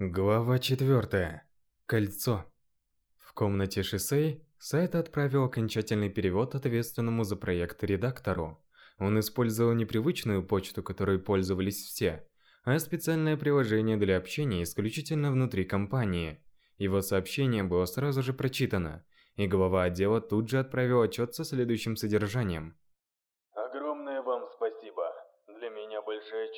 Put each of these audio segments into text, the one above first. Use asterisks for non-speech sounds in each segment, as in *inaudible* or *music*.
Глава 4. Кольцо. В комнате Шисей сайт отправил окончательный перевод ответственному за проект редактору. Он использовал непривычную почту, которой пользовались все, а специальное приложение для общения исключительно внутри компании. Его сообщение было сразу же прочитано, и глава отдела тут же отправил отчет со следующим содержанием. Огромное вам спасибо. Для меня большая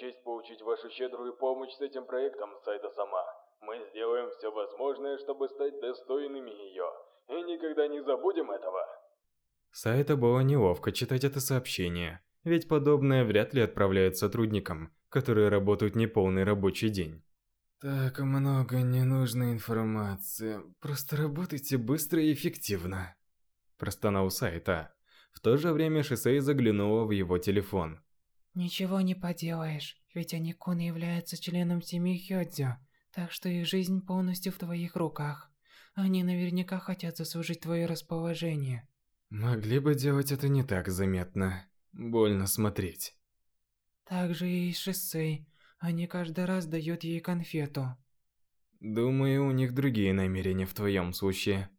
получить вашу щедрую помощь с этим проектом, Сайда сама. Мы сделаем все возможное, чтобы стать достойными ее, и никогда не забудем этого. Сайта было неловко читать это сообщение, ведь подобное вряд ли отправляют сотрудникам, которые работают неполный рабочий день. Так много ненужной информации. Просто работайте быстро и эффективно. Простонал Сайта. В то же время Шисей заглянула в его телефон. Ничего не поделаешь, ведь Аникун является членом семьи Хёдзё, так что их жизнь полностью в твоих руках. Они наверняка хотят заслужить твое расположение. Могли бы делать это не так заметно. Больно смотреть. Также и Шисей. Они каждый раз дают ей конфету. Думаю, у них другие намерения в твоем случае.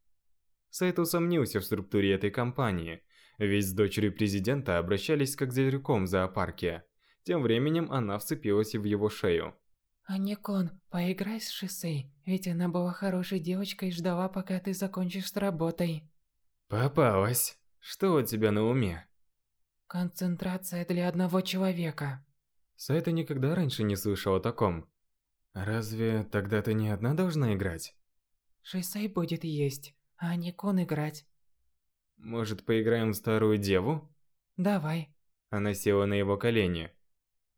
Сайт усомнился в структуре этой компании, ведь с дочерью президента обращались как с зверьком в зоопарке. Тем временем она вцепилась в его шею. Аникон, поиграй с Шисей, ведь она была хорошей девочкой и ждала, пока ты закончишь с работой. Попалась. Что у тебя на уме? Концентрация для одного человека. Сайта никогда раньше не слышал о таком. Разве тогда ты не одна должна играть? Шисей будет есть, а Аникон играть. Может, поиграем в старую деву? Давай. Она села на его колени.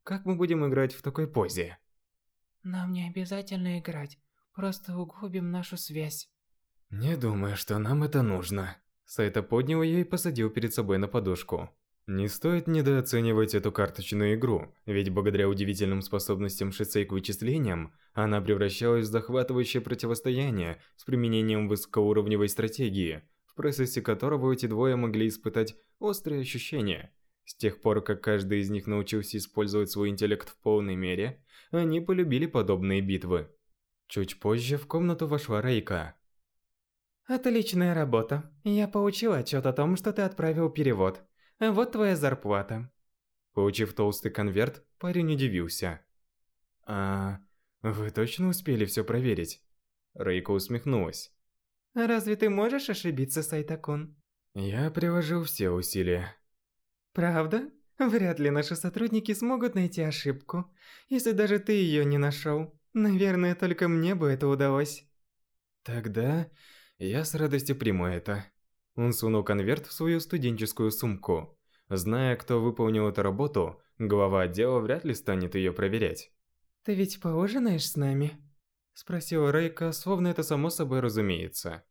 Как мы будем играть в такой позе? Нам не обязательно играть, просто углубим нашу связь. Не думаю, что нам это нужно. Сайта поднял ее и посадил перед собой на подушку. Не стоит недооценивать эту карточную игру, ведь благодаря удивительным способностям Шисей к вычислениям, она превращалась в захватывающее противостояние с применением высокоуровневой стратегии, в процессе которого эти двое могли испытать острые ощущения. С тех пор, как каждый из них научился использовать свой интеллект в полной мере, они полюбили подобные битвы. Чуть позже в комнату вошла Рейка. Отличная работа. Я получил отчет о том, что ты отправил перевод. Вот твоя зарплата. Получив толстый конверт, парень удивился. А вы точно успели все проверить? Рейка усмехнулась. Разве ты можешь ошибиться, Сайтакун? Я приложил все усилия. Правда? Вряд ли наши сотрудники смогут найти ошибку, если даже ты ее не нашел. Наверное, только мне бы это удалось. Тогда я с радостью приму это. Он сунул конверт в свою студенческую сумку. Зная, кто выполнил эту работу, глава отдела вряд ли станет ее проверять. «Ты ведь поужинаешь с нами?» Спросила Рейка, словно это само собой разумеется.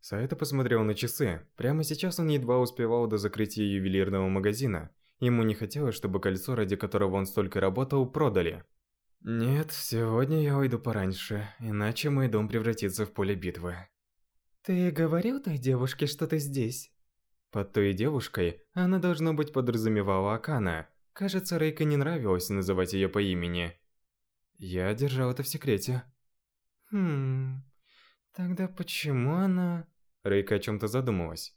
Саэта посмотрел на часы. Прямо сейчас он едва успевал до закрытия ювелирного магазина. Ему не хотелось, чтобы кольцо, ради которого он столько работал, продали. Нет, сегодня я уйду пораньше, иначе мой дом превратится в поле битвы. Ты говорил той девушке, что ты здесь? Под той девушкой она, должно быть, подразумевала Акана. Кажется, Рейка не нравилось называть ее по имени. Я держал это в секрете. Хм... Тогда почему она... Рейка о чем-то задумалась.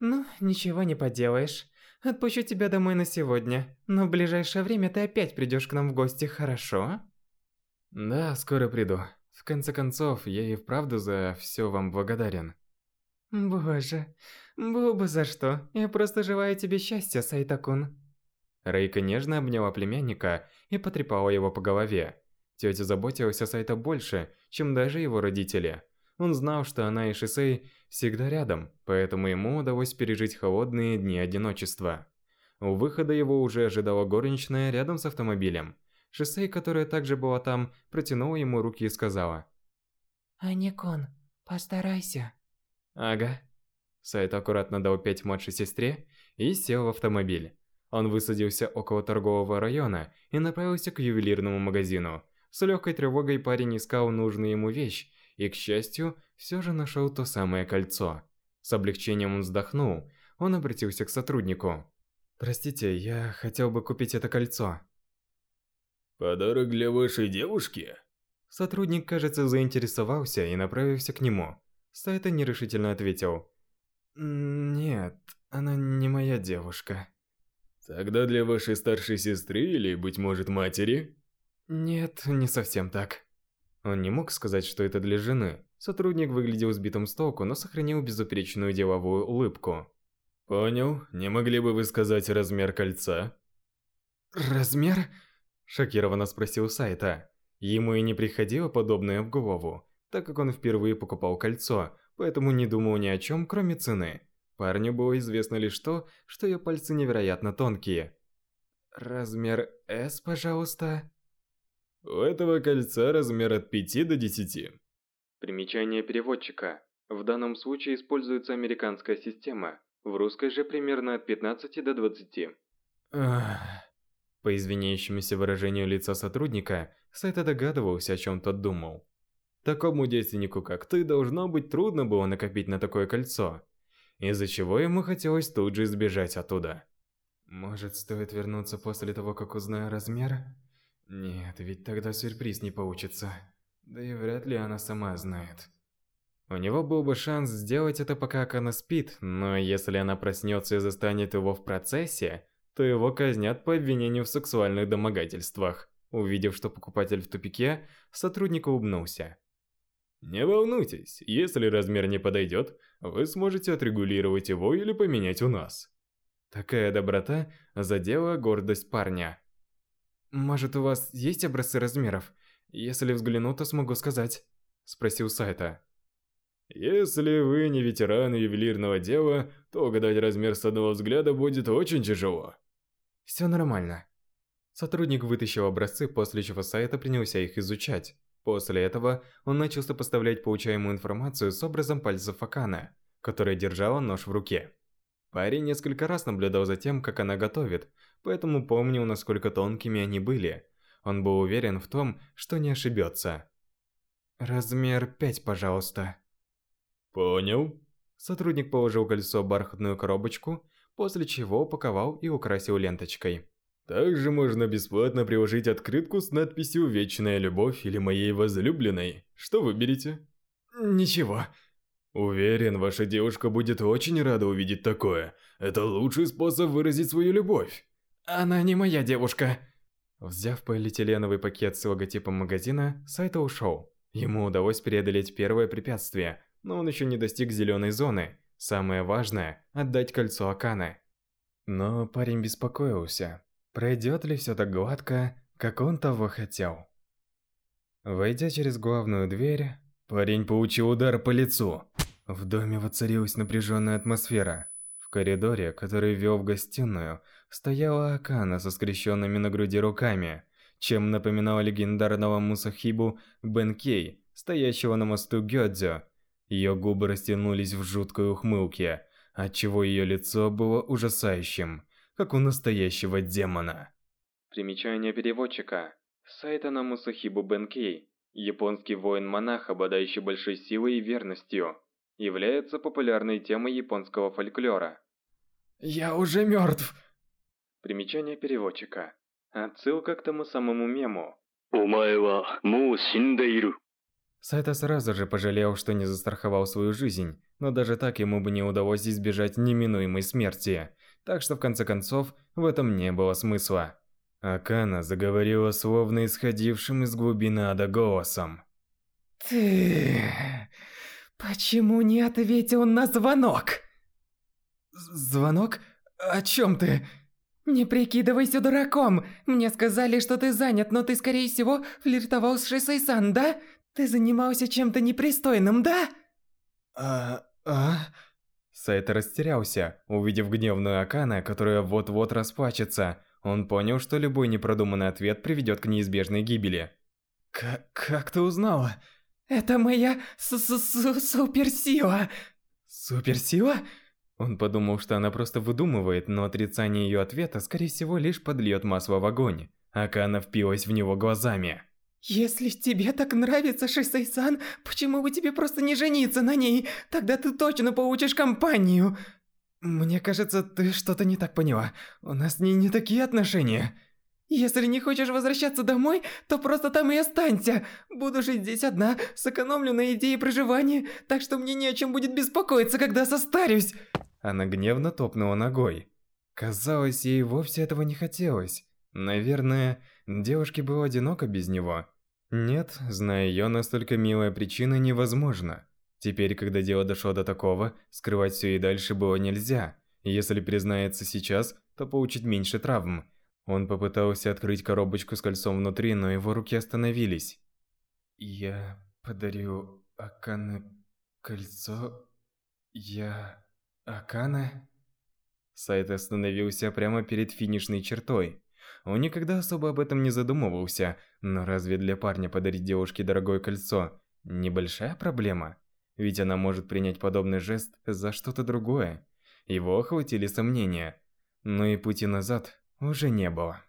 Ну, ничего не поделаешь. Отпущу тебя домой на сегодня, но в ближайшее время ты опять придешь к нам в гости, хорошо? Да, скоро приду. В конце концов, я и вправду за все вам благодарен. Боже, было бы за что. Я просто желаю тебе счастья, Сайтакун. Рейка нежно обняла племянника и потрепала его по голове. Тетя заботилась о Сайта больше, чем даже его родители. Он знал, что она и Шисей всегда рядом, поэтому ему удалось пережить холодные дни одиночества. У выхода его уже ожидала горничная рядом с автомобилем. Шисей, которая также была там, протянула ему руки и сказала. «Аникон, постарайся». «Ага». Сайт аккуратно дал пять младшей сестре и сел в автомобиль. Он высадился около торгового района и направился к ювелирному магазину. С легкой тревогой парень искал нужную ему вещь и, к счастью, все же нашел то самое кольцо. С облегчением он вздохнул, он обратился к сотруднику. «Простите, я хотел бы купить это кольцо». «Подарок для вашей девушки?» Сотрудник, кажется, заинтересовался и направился к нему. Сайта нерешительно ответил. «Нет, она не моя девушка». «Тогда для вашей старшей сестры или, быть может, матери?» «Нет, не совсем так». Он не мог сказать, что это для жены. Сотрудник выглядел сбитым с толку, но сохранил безупречную деловую улыбку. «Понял. Не могли бы вы сказать размер кольца?» «Размер?» – шокированно спросил Сайта. Ему и не приходило подобное в голову, так как он впервые покупал кольцо, поэтому не думал ни о чем, кроме цены. Парню было известно лишь то, что ее пальцы невероятно тонкие. «Размер S, пожалуйста?» У этого кольца размер от 5 до 10. Примечание переводчика. В данном случае используется американская система, в русской же примерно от 15 до 20. Ах. По извиняющемуся выражению лица сотрудника, Сайта догадывался, о чем тот думал. Такому девственнику, как ты, должно быть трудно было накопить на такое кольцо, из-за чего ему хотелось тут же избежать оттуда. Может, стоит вернуться после того, как узнаю размер? Нет, ведь тогда сюрприз не получится. Да и вряд ли она сама знает. У него был бы шанс сделать это, пока она спит, но если она проснется и застанет его в процессе, то его казнят по обвинению в сексуальных домогательствах. Увидев, что покупатель в тупике, сотрудник улыбнулся. Не волнуйтесь, если размер не подойдет, вы сможете отрегулировать его или поменять у нас. Такая доброта задела гордость парня. «Может, у вас есть образцы размеров? Если взгляну, то смогу сказать», – спросил Сайта. «Если вы не ветеран ювелирного дела, то угадать размер с одного взгляда будет очень тяжело». «Все нормально». Сотрудник вытащил образцы, после чего Сайта принялся их изучать. После этого он начал сопоставлять получаемую информацию с образом пальцев Акана, которая держала нож в руке. Парень несколько раз наблюдал за тем, как она готовит, поэтому помнил, насколько тонкими они были. Он был уверен в том, что не ошибется. «Размер 5, пожалуйста». «Понял». Сотрудник положил кольцо в бархатную коробочку, после чего упаковал и украсил ленточкой. Также можно бесплатно приложить открытку с надписью «Вечная любовь» или «Моей возлюбленной». Что выберете? Ничего. Уверен, ваша девушка будет очень рада увидеть такое. Это лучший способ выразить свою любовь. Она не моя девушка. Взяв полиэтиленовый пакет с логотипом магазина, Сайто ушел. Ему удалось преодолеть первое препятствие, но он еще не достиг зеленой зоны. Самое важное – отдать кольцо Акана. Но парень беспокоился. Пройдет ли все так гладко, как он того хотел? Войдя через главную дверь, парень получил удар по лицу. В доме воцарилась напряженная атмосфера. В коридоре, который вел в гостиную, стояла Акана со скрещенными на груди руками, чем напоминала легендарного Мусахибу Бенкей, стоящего на мосту Гёдзё. Ее губы растянулись в жуткой ухмылке, отчего ее лицо было ужасающим, как у настоящего демона. Примечание переводчика. Сайтана Мусахибу Бенкей, японский воин-монах, обладающий большой силой и верностью является популярной темой японского фольклора. «Я уже мертв!» Примечание переводчика. Отсылка к тому самому мему. Сайта сразу же пожалел, что не застраховал свою жизнь, но даже так ему бы не удалось избежать неминуемой смерти, так что в конце концов в этом не было смысла. Акана заговорила словно исходившим из глубины ада голосом. «Ты... «Почему не ответил на звонок?» «Звонок? О чем ты?» «Не прикидывайся дураком! Мне сказали, что ты занят, но ты, скорее всего, флиртовал с Шисей-сан, да? Ты занимался чем-то непристойным, да?» «А... а...» Сайта растерялся, увидев гневную Акана, которая вот-вот расплачется. Он понял, что любой непродуманный ответ приведет к неизбежной гибели. К «Как ты узнала?» Это моя с -с -с суперсила. Суперсила? Он подумал, что она просто выдумывает, но отрицание ее ответа, скорее всего, лишь подльет масло в огонь. Акана впилась в него глазами. «Если тебе так нравится Шисей-сан, почему бы тебе просто не жениться на ней? Тогда ты точно получишь компанию!» «Мне кажется, ты что-то не так поняла. У нас не, не такие отношения». Если не хочешь возвращаться домой, то просто там и останься. Буду жить здесь одна, сэкономлю на идее проживания, так что мне не о чем будет беспокоиться, когда состарюсь. Она гневно топнула ногой. Казалось, ей вовсе этого не хотелось. Наверное, девушке было одиноко без него. Нет, зная ее, настолько милая причина невозможна. Теперь, когда дело дошло до такого, скрывать все и дальше было нельзя. Если признается сейчас, то получит меньше травм. Он попытался открыть коробочку с кольцом внутри, но его руки остановились. «Я подарю Акане кольцо? Я... Акане?» Сайт остановился прямо перед финишной чертой. Он никогда особо об этом не задумывался, но разве для парня подарить девушке дорогое кольцо – небольшая проблема? ведь она может принять подобный жест за что-то другое. Его охватили сомнения, но и пути назад уже не было.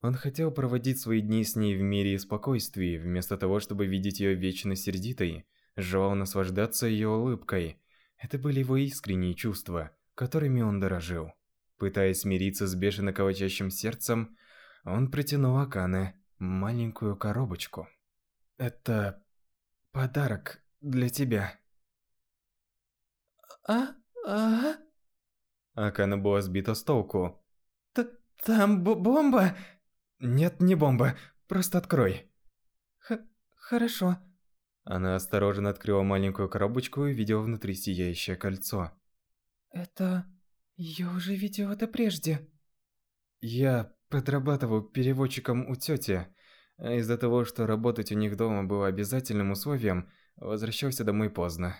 Он хотел проводить свои дни с ней в мире и спокойствии, вместо того, чтобы видеть ее вечно сердитой, желал наслаждаться ее улыбкой. Это были его искренние чувства, которыми он дорожил. Пытаясь смириться с бешено колотящим сердцем, он протянул Акане маленькую коробочку. «Это подарок для тебя». А? А? Акана была сбита с толку. Там бомба? Нет, не бомба. Просто открой. Х хорошо. Она осторожно открыла маленькую коробочку и увидела внутри сияющее кольцо. Это... Я уже видел это прежде. Я подрабатывал переводчиком у тети. А из-за того, что работать у них дома было обязательным условием, возвращался домой поздно.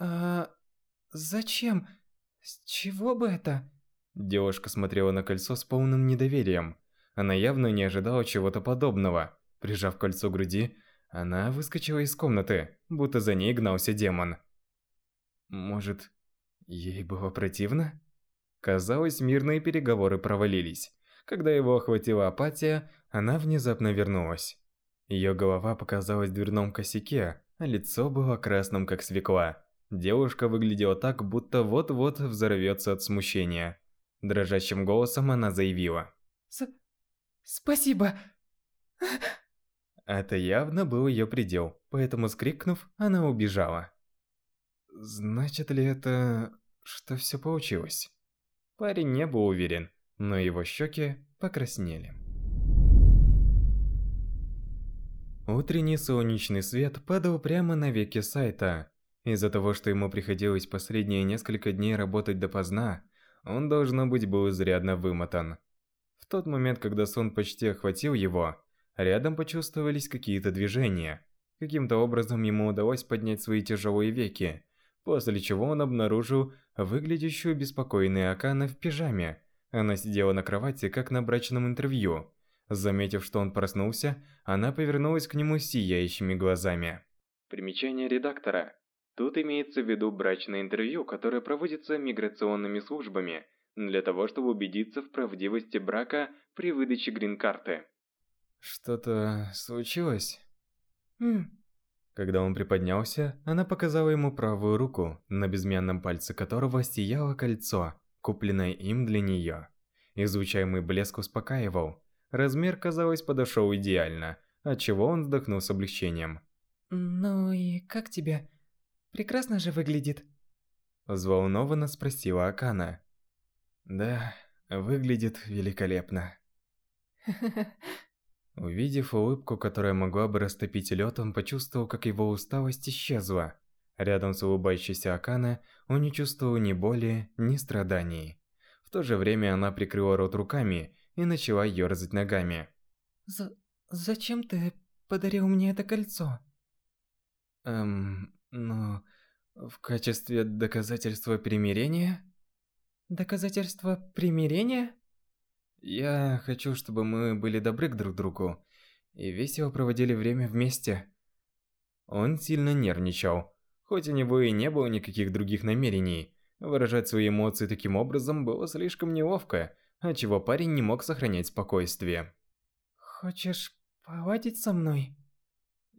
А зачем? С чего бы это? Девушка смотрела на кольцо с полным недоверием. Она явно не ожидала чего-то подобного. Прижав кольцо к груди, она выскочила из комнаты, будто за ней гнался демон. Может, ей было противно? Казалось, мирные переговоры провалились. Когда его охватила апатия, она внезапно вернулась. Ее голова показалась в дверном косяке, а лицо было красным, как свекла. Девушка выглядела так, будто вот-вот взорвется от смущения. Дрожащим голосом она заявила. С «Спасибо!» Это явно был ее предел, поэтому скрикнув, она убежала. Значит ли это, что все получилось? Парень не был уверен, но его щеки покраснели. Утренний солнечный свет падал прямо на веки сайта, из-за того, что ему приходилось последние несколько дней работать допоздна, он, должно быть, был изрядно вымотан. В тот момент, когда сон почти охватил его, рядом почувствовались какие-то движения. Каким-то образом ему удалось поднять свои тяжелые веки, после чего он обнаружил выглядящую беспокойной Акана в пижаме. Она сидела на кровати, как на брачном интервью. Заметив, что он проснулся, она повернулась к нему сияющими глазами. Примечание редактора. Тут имеется в виду брачное интервью, которое проводится миграционными службами для того, чтобы убедиться в правдивости брака при выдаче грин-карты. Что-то случилось? Хм. Когда он приподнялся, она показала ему правую руку, на безымянном пальце которого сияло кольцо, купленное им для нее. Излучаемый блеск успокаивал. Размер, казалось, подошел идеально, отчего он вздохнул с облегчением. «Ну и как тебе? Прекрасно же выглядит. Взволнованно спросила Акана. Да, выглядит великолепно. *laughs* Увидев улыбку, которая могла бы растопить лед, он почувствовал, как его усталость исчезла. Рядом с улыбающейся Акана он не чувствовал ни боли, ни страданий. В то же время она прикрыла рот руками и начала ерзать ногами. За зачем ты подарил мне это кольцо? Эм, ну, в качестве доказательства примирения? Доказательства примирения? Я хочу, чтобы мы были добры к друг другу и весело проводили время вместе. Он сильно нервничал. Хоть у него и не было никаких других намерений, выражать свои эмоции таким образом было слишком неловко, отчего парень не мог сохранять спокойствие. Хочешь поладить со мной?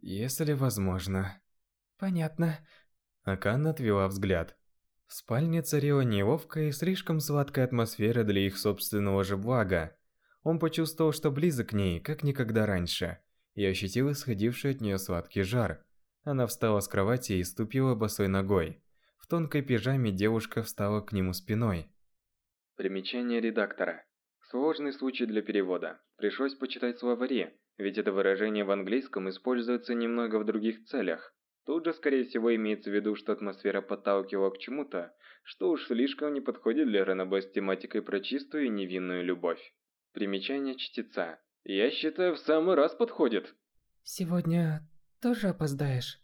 Если возможно. Понятно. Акан отвела взгляд. В спальне царила неловкая и слишком сладкая атмосфера для их собственного же блага. Он почувствовал, что близок к ней, как никогда раньше, и ощутил исходивший от нее сладкий жар. Она встала с кровати и ступила босой ногой. В тонкой пижаме девушка встала к нему спиной. Примечание редактора. Сложный случай для перевода. Пришлось почитать словари, ведь это выражение в английском используется немного в других целях. Тут же, скорее всего, имеется в виду, что атмосфера подталкивала к чему-то, что уж слишком не подходит для ранобэ с тематикой про чистую и невинную любовь. Примечание чтеца. Я считаю, в самый раз подходит. Сегодня тоже опоздаешь?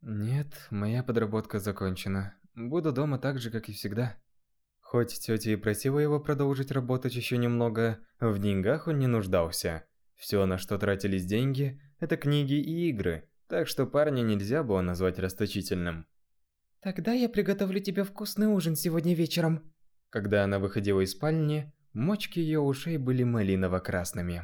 Нет, моя подработка закончена. Буду дома так же, как и всегда. Хоть тетя и просила его продолжить работать еще немного, в деньгах он не нуждался. Все, на что тратились деньги, это книги и игры, так что парня нельзя было назвать расточительным. Тогда я приготовлю тебе вкусный ужин сегодня вечером. Когда она выходила из спальни, мочки ее ушей были малиново-красными.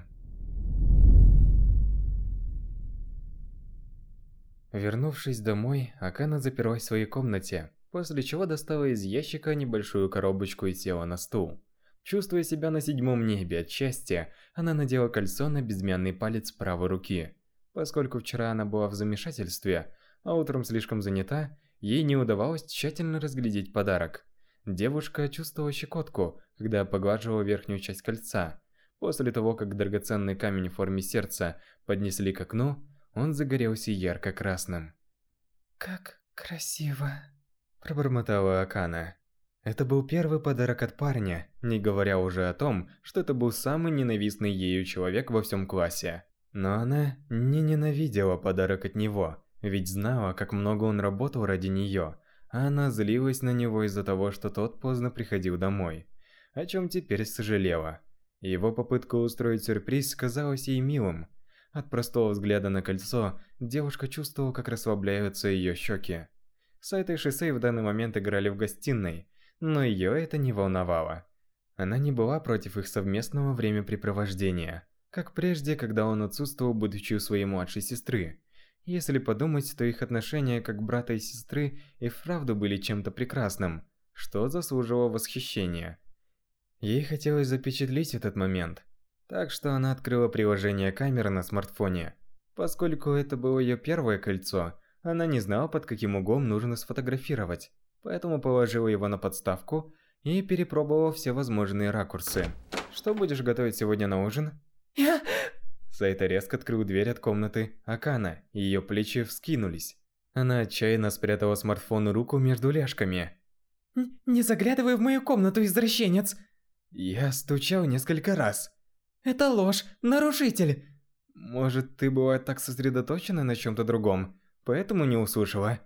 Вернувшись домой, Акана заперлась в своей комнате, после чего достала из ящика небольшую коробочку и села на стул. Чувствуя себя на седьмом небе от счастья, она надела кольцо на безымянный палец правой руки. Поскольку вчера она была в замешательстве, а утром слишком занята, ей не удавалось тщательно разглядеть подарок. Девушка чувствовала щекотку, когда поглаживала верхнюю часть кольца. После того, как драгоценный камень в форме сердца поднесли к окну, он загорелся ярко-красным. Как красиво. Пробормотала Акана. Это был первый подарок от парня, не говоря уже о том, что это был самый ненавистный ею человек во всем классе. Но она не ненавидела подарок от него, ведь знала, как много он работал ради нее, а она злилась на него из-за того, что тот поздно приходил домой, о чем теперь сожалела. Его попытка устроить сюрприз казалась ей милым, от простого взгляда на кольцо, девушка чувствовала, как расслабляются ее щеки. Сайта и Шисей в данный момент играли в гостиной, но ее это не волновало. Она не была против их совместного времяпрепровождения, как прежде, когда он отсутствовал, будучи у своей младшей сестры. Если подумать, то их отношения как брата и сестры и вправду были чем-то прекрасным, что заслуживало восхищения. Ей хотелось запечатлеть этот момент – так что она открыла приложение камеры на смартфоне. Поскольку это было ее первое кольцо, она не знала, под каким углом нужно сфотографировать. Поэтому положила его на подставку и перепробовала все возможные ракурсы. Что будешь готовить сегодня на ужин? Я... Сайта резко открыл дверь от комнаты Акана, и ее плечи вскинулись. Она отчаянно спрятала смартфон и руку между ляжками. «Не заглядывай в мою комнату, извращенец!» Я стучал несколько раз. Это ложь, нарушитель. Может, ты была так сосредоточена на чем-то другом, поэтому не услышала?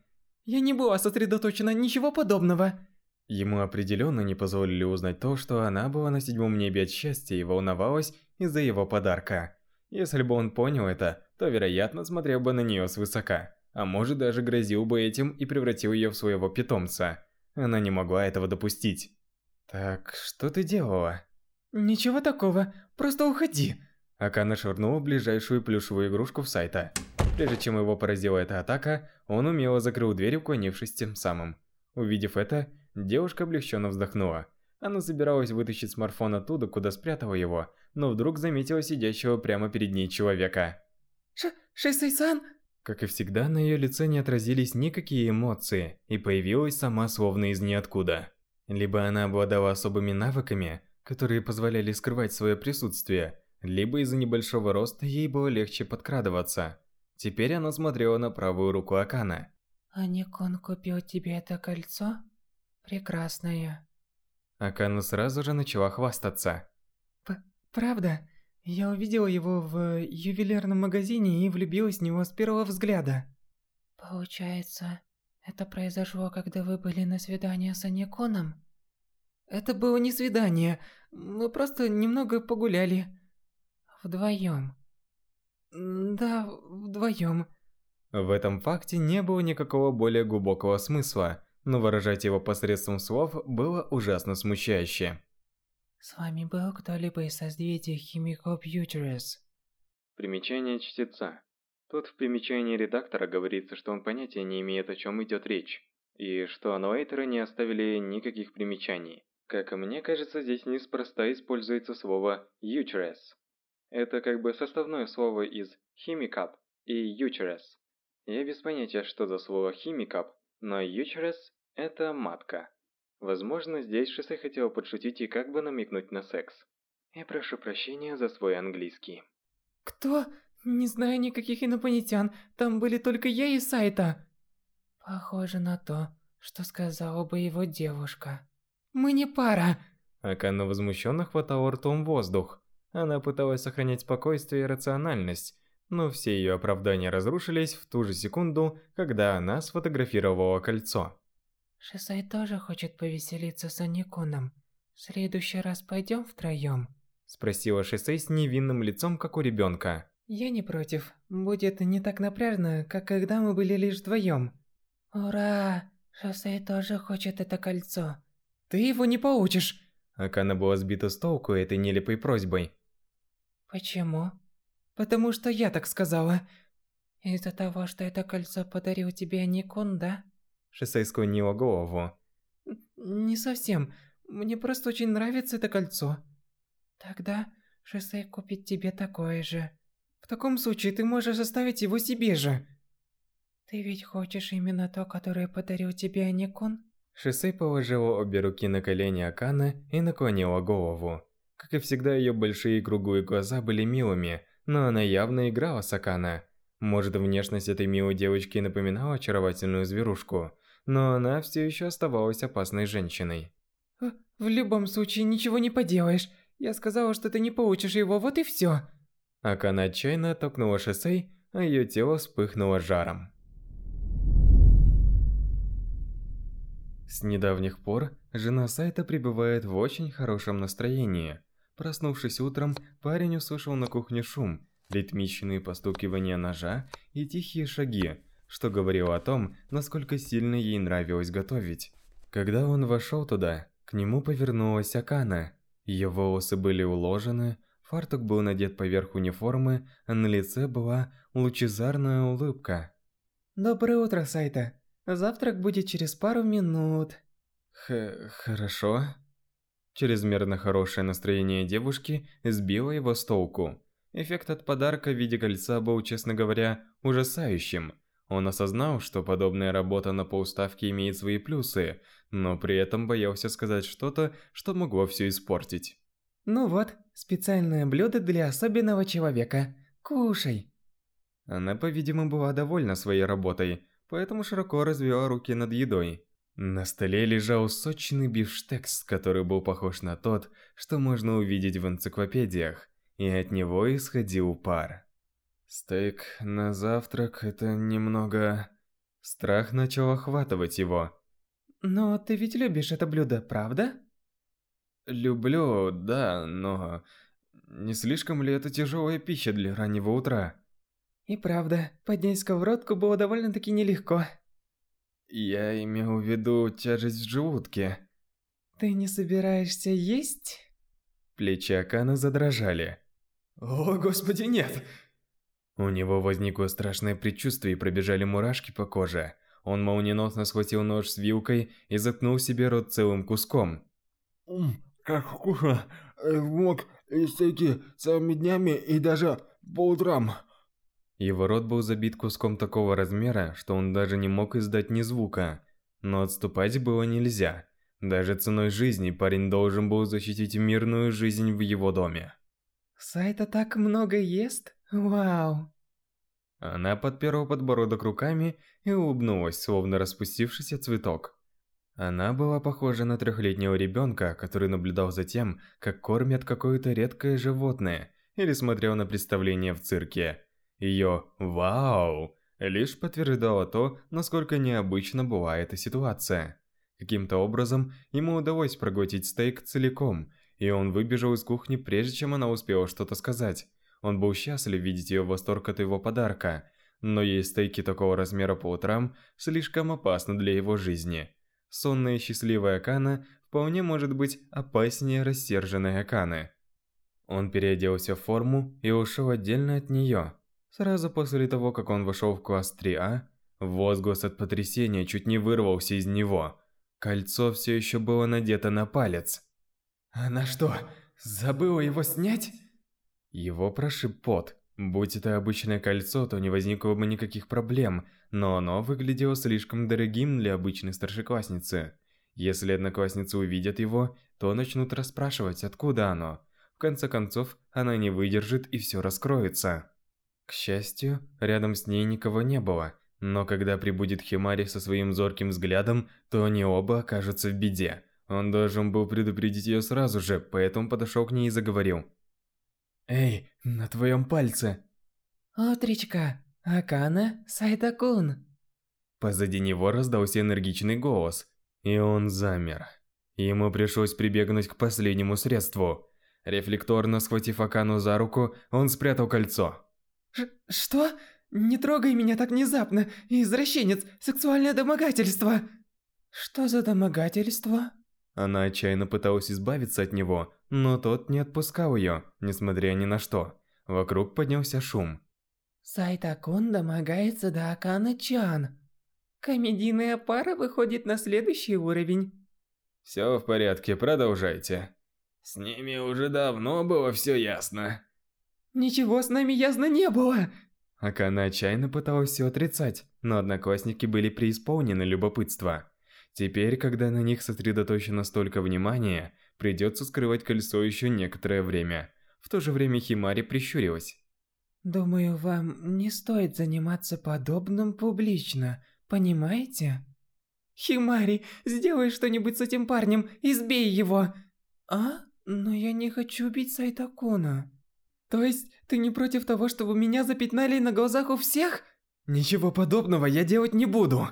Я не была сосредоточена, ничего подобного. Ему определенно не позволили узнать то, что она была на седьмом небе от счастья и волновалась из-за его подарка. Если бы он понял это, то, вероятно, смотрел бы на нее свысока, а может даже грозил бы этим и превратил ее в своего питомца. Она не могла этого допустить. «Так, что ты делала?» «Ничего такого, просто уходи!» Акана швырнула ближайшую плюшевую игрушку в сайта. Прежде чем его поразила эта атака, он умело закрыл дверь, уклонившись тем самым. Увидев это, девушка облегченно вздохнула. Она собиралась вытащить смартфон оттуда, куда спрятала его, но вдруг заметила сидящего прямо перед ней человека. Ш Шисей-сан? Как и всегда, на ее лице не отразились никакие эмоции, и появилась сама словно из ниоткуда. Либо она обладала особыми навыками, которые позволяли скрывать свое присутствие, либо из-за небольшого роста ей было легче подкрадываться. Теперь она смотрела на правую руку Акана. «Аникон купил тебе это кольцо? Прекрасное». Акана сразу же начала хвастаться. П «Правда? Я увидела его в ювелирном магазине и влюбилась в него с первого взгляда». «Получается, это произошло, когда вы были на свидании с Аниконом?» Это было не свидание. Мы просто немного погуляли. Вдвоем. Да, вдвоем. В этом факте не было никакого более глубокого смысла, но выражать его посредством слов было ужасно смущающе. С вами был кто-либо из созвездия Химико Пьютерес? Примечание чтеца. Тут в примечании редактора говорится, что он понятия не имеет, о чем идет речь, и что ануэйтеры не оставили никаких примечаний. Как мне кажется, здесь неспроста используется слово uterus. Это как бы составное слово из himikap и uterus. Я без понятия, что за слово himikap, но uterus – это матка. Возможно, здесь Шоссе хотела подшутить и как бы намекнуть на секс. Я прошу прощения за свой английский. Кто? Не знаю никаких инопланетян. Там были только я и Сайта. Похоже на то, что сказала бы его девушка. Мы не пара. Акана возмущенно хватала ртом воздух. Она пыталась сохранять спокойствие и рациональность, но все ее оправдания разрушились в ту же секунду, когда она сфотографировала кольцо. Шисай тоже хочет повеселиться с Аникуном. В следующий раз пойдем втроем? Спросила Шисей с невинным лицом, как у ребенка. Я не против. Будет не так напряжно, как когда мы были лишь вдвоем. Ура! Шосей тоже хочет это кольцо. Ты его не получишь. Акана была сбита с толку этой нелепой просьбой. Почему? Потому что я так сказала. Из-за того, что это кольцо подарил тебе Никон, да? Шисей склонила голову. Не совсем. Мне просто очень нравится это кольцо. Тогда Шисей купит тебе такое же. В таком случае ты можешь оставить его себе же. Ты ведь хочешь именно то, которое подарил тебе Аникун? Шисей положила обе руки на колени Аканы и наклонила голову. Как и всегда, ее большие круглые глаза были милыми, но она явно играла с Акана. Может, внешность этой милой девочки напоминала очаровательную зверушку, но она все еще оставалась опасной женщиной. В, в любом случае, ничего не поделаешь. Я сказала, что ты не получишь его, вот и все. Акана отчаянно оттолкнула Шисей, а ее тело вспыхнуло жаром. С недавних пор жена Сайта пребывает в очень хорошем настроении. Проснувшись утром, парень услышал на кухне шум, ритмичные постукивания ножа и тихие шаги, что говорило о том, насколько сильно ей нравилось готовить. Когда он вошел туда, к нему повернулась Акана. Ее волосы были уложены, фартук был надет поверх униформы, а на лице была лучезарная улыбка. Доброе утро, Сайта. Завтрак будет через пару минут. Х хорошо. Чрезмерно хорошее настроение девушки сбило его с толку. Эффект от подарка в виде кольца был, честно говоря, ужасающим. Он осознал, что подобная работа на полставки имеет свои плюсы, но при этом боялся сказать что-то, что могло все испортить. Ну вот, специальное блюдо для особенного человека. Кушай. Она, по-видимому, была довольна своей работой, поэтому широко развела руки над едой. На столе лежал сочный бифштекс, который был похож на тот, что можно увидеть в энциклопедиях, и от него исходил пар. Стейк на завтрак – это немного... Страх начал охватывать его. Но ты ведь любишь это блюдо, правда? Люблю, да, но... Не слишком ли это тяжелая пища для раннего утра? И правда, поднять сковородку было довольно-таки нелегко. Я имел в виду тяжесть в желудке. Ты не собираешься есть? Плечи Акана задрожали. О, господи, нет! У него возникло страшное предчувствие и пробежали мурашки по коже. Он молниеносно схватил нож с вилкой и заткнул себе рот целым куском. Ммм, как вкусно! Мог и стейки целыми днями и даже по утрам. Его рот был забит куском такого размера, что он даже не мог издать ни звука. Но отступать было нельзя. Даже ценой жизни парень должен был защитить мирную жизнь в его доме. Сайта так много ест? Вау. Она подперла подбородок руками и улыбнулась, словно распустившийся цветок. Она была похожа на трехлетнего ребенка, который наблюдал за тем, как кормят какое-то редкое животное, или смотрел на представление в цирке. Ее «Вау!» лишь подтверждало то, насколько необычна была эта ситуация. Каким-то образом ему удалось проглотить стейк целиком, и он выбежал из кухни прежде чем она успела что-то сказать. Он был счастлив видеть ее восторг от его подарка, но есть стейки такого размера по утрам слишком опасно для его жизни. Сонная и счастливая Акана вполне может быть опаснее рассерженной Аканы. Он переоделся в форму и ушел отдельно от нее. Сразу после того, как он вошел в класс 3А, возглас от потрясения чуть не вырвался из него. Кольцо все еще было надето на палец. Она что, забыла его снять? Его прошиб пот. Будь это обычное кольцо, то не возникло бы никаких проблем, но оно выглядело слишком дорогим для обычной старшеклассницы. Если одноклассницы увидят его, то начнут расспрашивать, откуда оно. В конце концов, она не выдержит и все раскроется. К счастью, рядом с ней никого не было, но когда прибудет Химари со своим зорким взглядом, то они оба окажутся в беде. Он должен был предупредить ее сразу же, поэтому подошел к ней и заговорил. «Эй, на твоем пальце!» «Утречка, Акана Сайдакун!» Позади него раздался энергичный голос, и он замер. Ему пришлось прибегнуть к последнему средству. Рефлекторно схватив Акану за руку, он спрятал кольцо. Ш «Что? Не трогай меня так внезапно, извращенец, сексуальное домогательство!» «Что за домогательство?» Она отчаянно пыталась избавиться от него, но тот не отпускал ее, несмотря ни на что. Вокруг поднялся шум. Сайтакун домогается до Акана-чан. Комедийная пара выходит на следующий уровень. Все в порядке, продолжайте. С ними уже давно было все ясно. Ничего с нами ясно не было. Акана отчаянно пыталась все отрицать, но одноклассники были преисполнены любопытства. Теперь, когда на них сосредоточено столько внимания, придется скрывать кольцо еще некоторое время. В то же время Химари прищурилась. Думаю, вам не стоит заниматься подобным публично, понимаете? Химари, сделай что-нибудь с этим парнем, избей его. А? Но я не хочу убить Сайтакуна. То есть, ты не против того, чтобы меня запятнали на глазах у всех? Ничего подобного я делать не буду.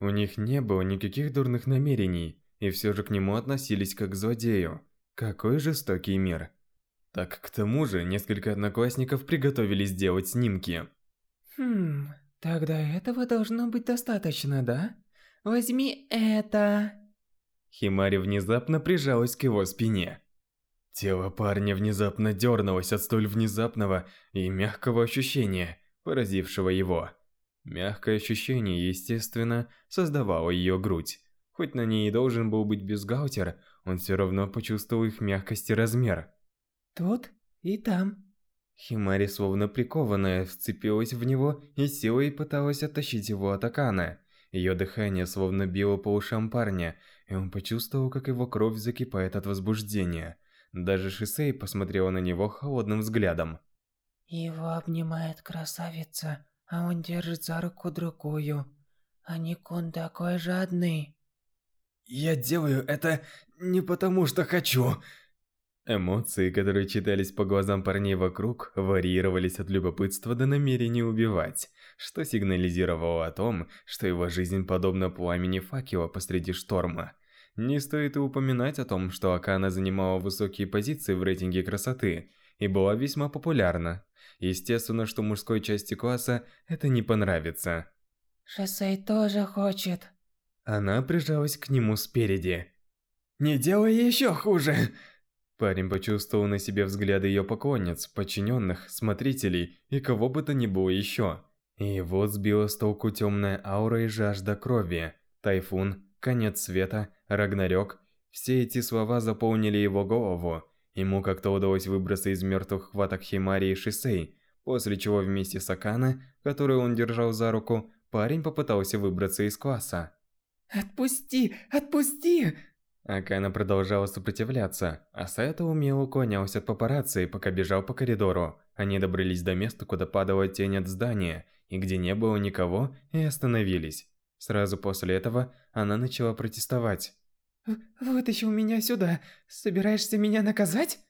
У них не было никаких дурных намерений, и все же к нему относились как к злодею. Какой жестокий мир. Так к тому же, несколько одноклассников приготовились делать снимки. Хм, тогда этого должно быть достаточно, да? Возьми это. Химари внезапно прижалась к его спине. Тело парня внезапно дернулось от столь внезапного и мягкого ощущения, поразившего его. Мягкое ощущение, естественно, создавало ее грудь. Хоть на ней и должен был быть бюстгальтер, он все равно почувствовал их мягкость и размер. Тут и там. Химари, словно прикованная, вцепилась в него и силой пыталась оттащить его от Акана. Ее дыхание словно било по ушам парня, и он почувствовал, как его кровь закипает от возбуждения. Даже Шисей посмотрела на него холодным взглядом. Его обнимает красавица, а он держит за руку другую. А Никун такой жадный. Я делаю это не потому, что хочу. Эмоции, которые читались по глазам парней вокруг, варьировались от любопытства до намерения убивать, что сигнализировало о том, что его жизнь подобна пламени факела посреди шторма. Не стоит и упоминать о том, что Акана занимала высокие позиции в рейтинге красоты и была весьма популярна. Естественно, что мужской части класса это не понравится. Шосей тоже хочет. Она прижалась к нему спереди. «Не делай еще хуже!» Парень почувствовал на себе взгляды ее поклонниц, подчиненных, смотрителей и кого бы то ни было еще. И вот сбила с толку темная аура и жажда крови. Тайфун, конец света, Рагнарёк. Все эти слова заполнили его голову. Ему как-то удалось выбраться из мертвых хваток Химари и Шисей, после чего вместе с Акана, которую он держал за руку, парень попытался выбраться из класса. «Отпусти! Отпусти!» Акана продолжала сопротивляться, а Сайто умело уклонялся от папарацци, пока бежал по коридору. Они добрались до места, куда падала тень от здания, и где не было никого, и остановились. Сразу после этого она начала протестовать. «Вытащил меня сюда. Собираешься меня наказать?»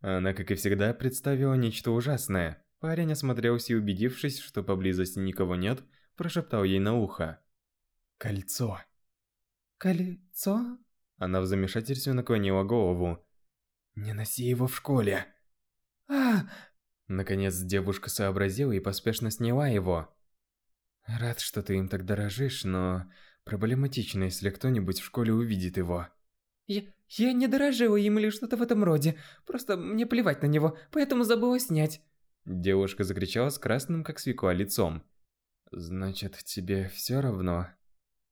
Она, как и всегда, представила нечто ужасное. Парень осмотрелся и, убедившись, что поблизости никого нет, прошептал ей на ухо. «Кольцо». «Кольцо?» Она в замешательстве наклонила голову. «Не носи его в школе!» а Наконец девушка сообразила и поспешно сняла его. Рад, что ты им так дорожишь, но проблематично, если кто-нибудь в школе увидит его. Я, я не дорожила им или что-то в этом роде. Просто мне плевать на него, поэтому забыла снять. Девушка закричала с красным, как свекла, лицом. Значит, тебе все равно?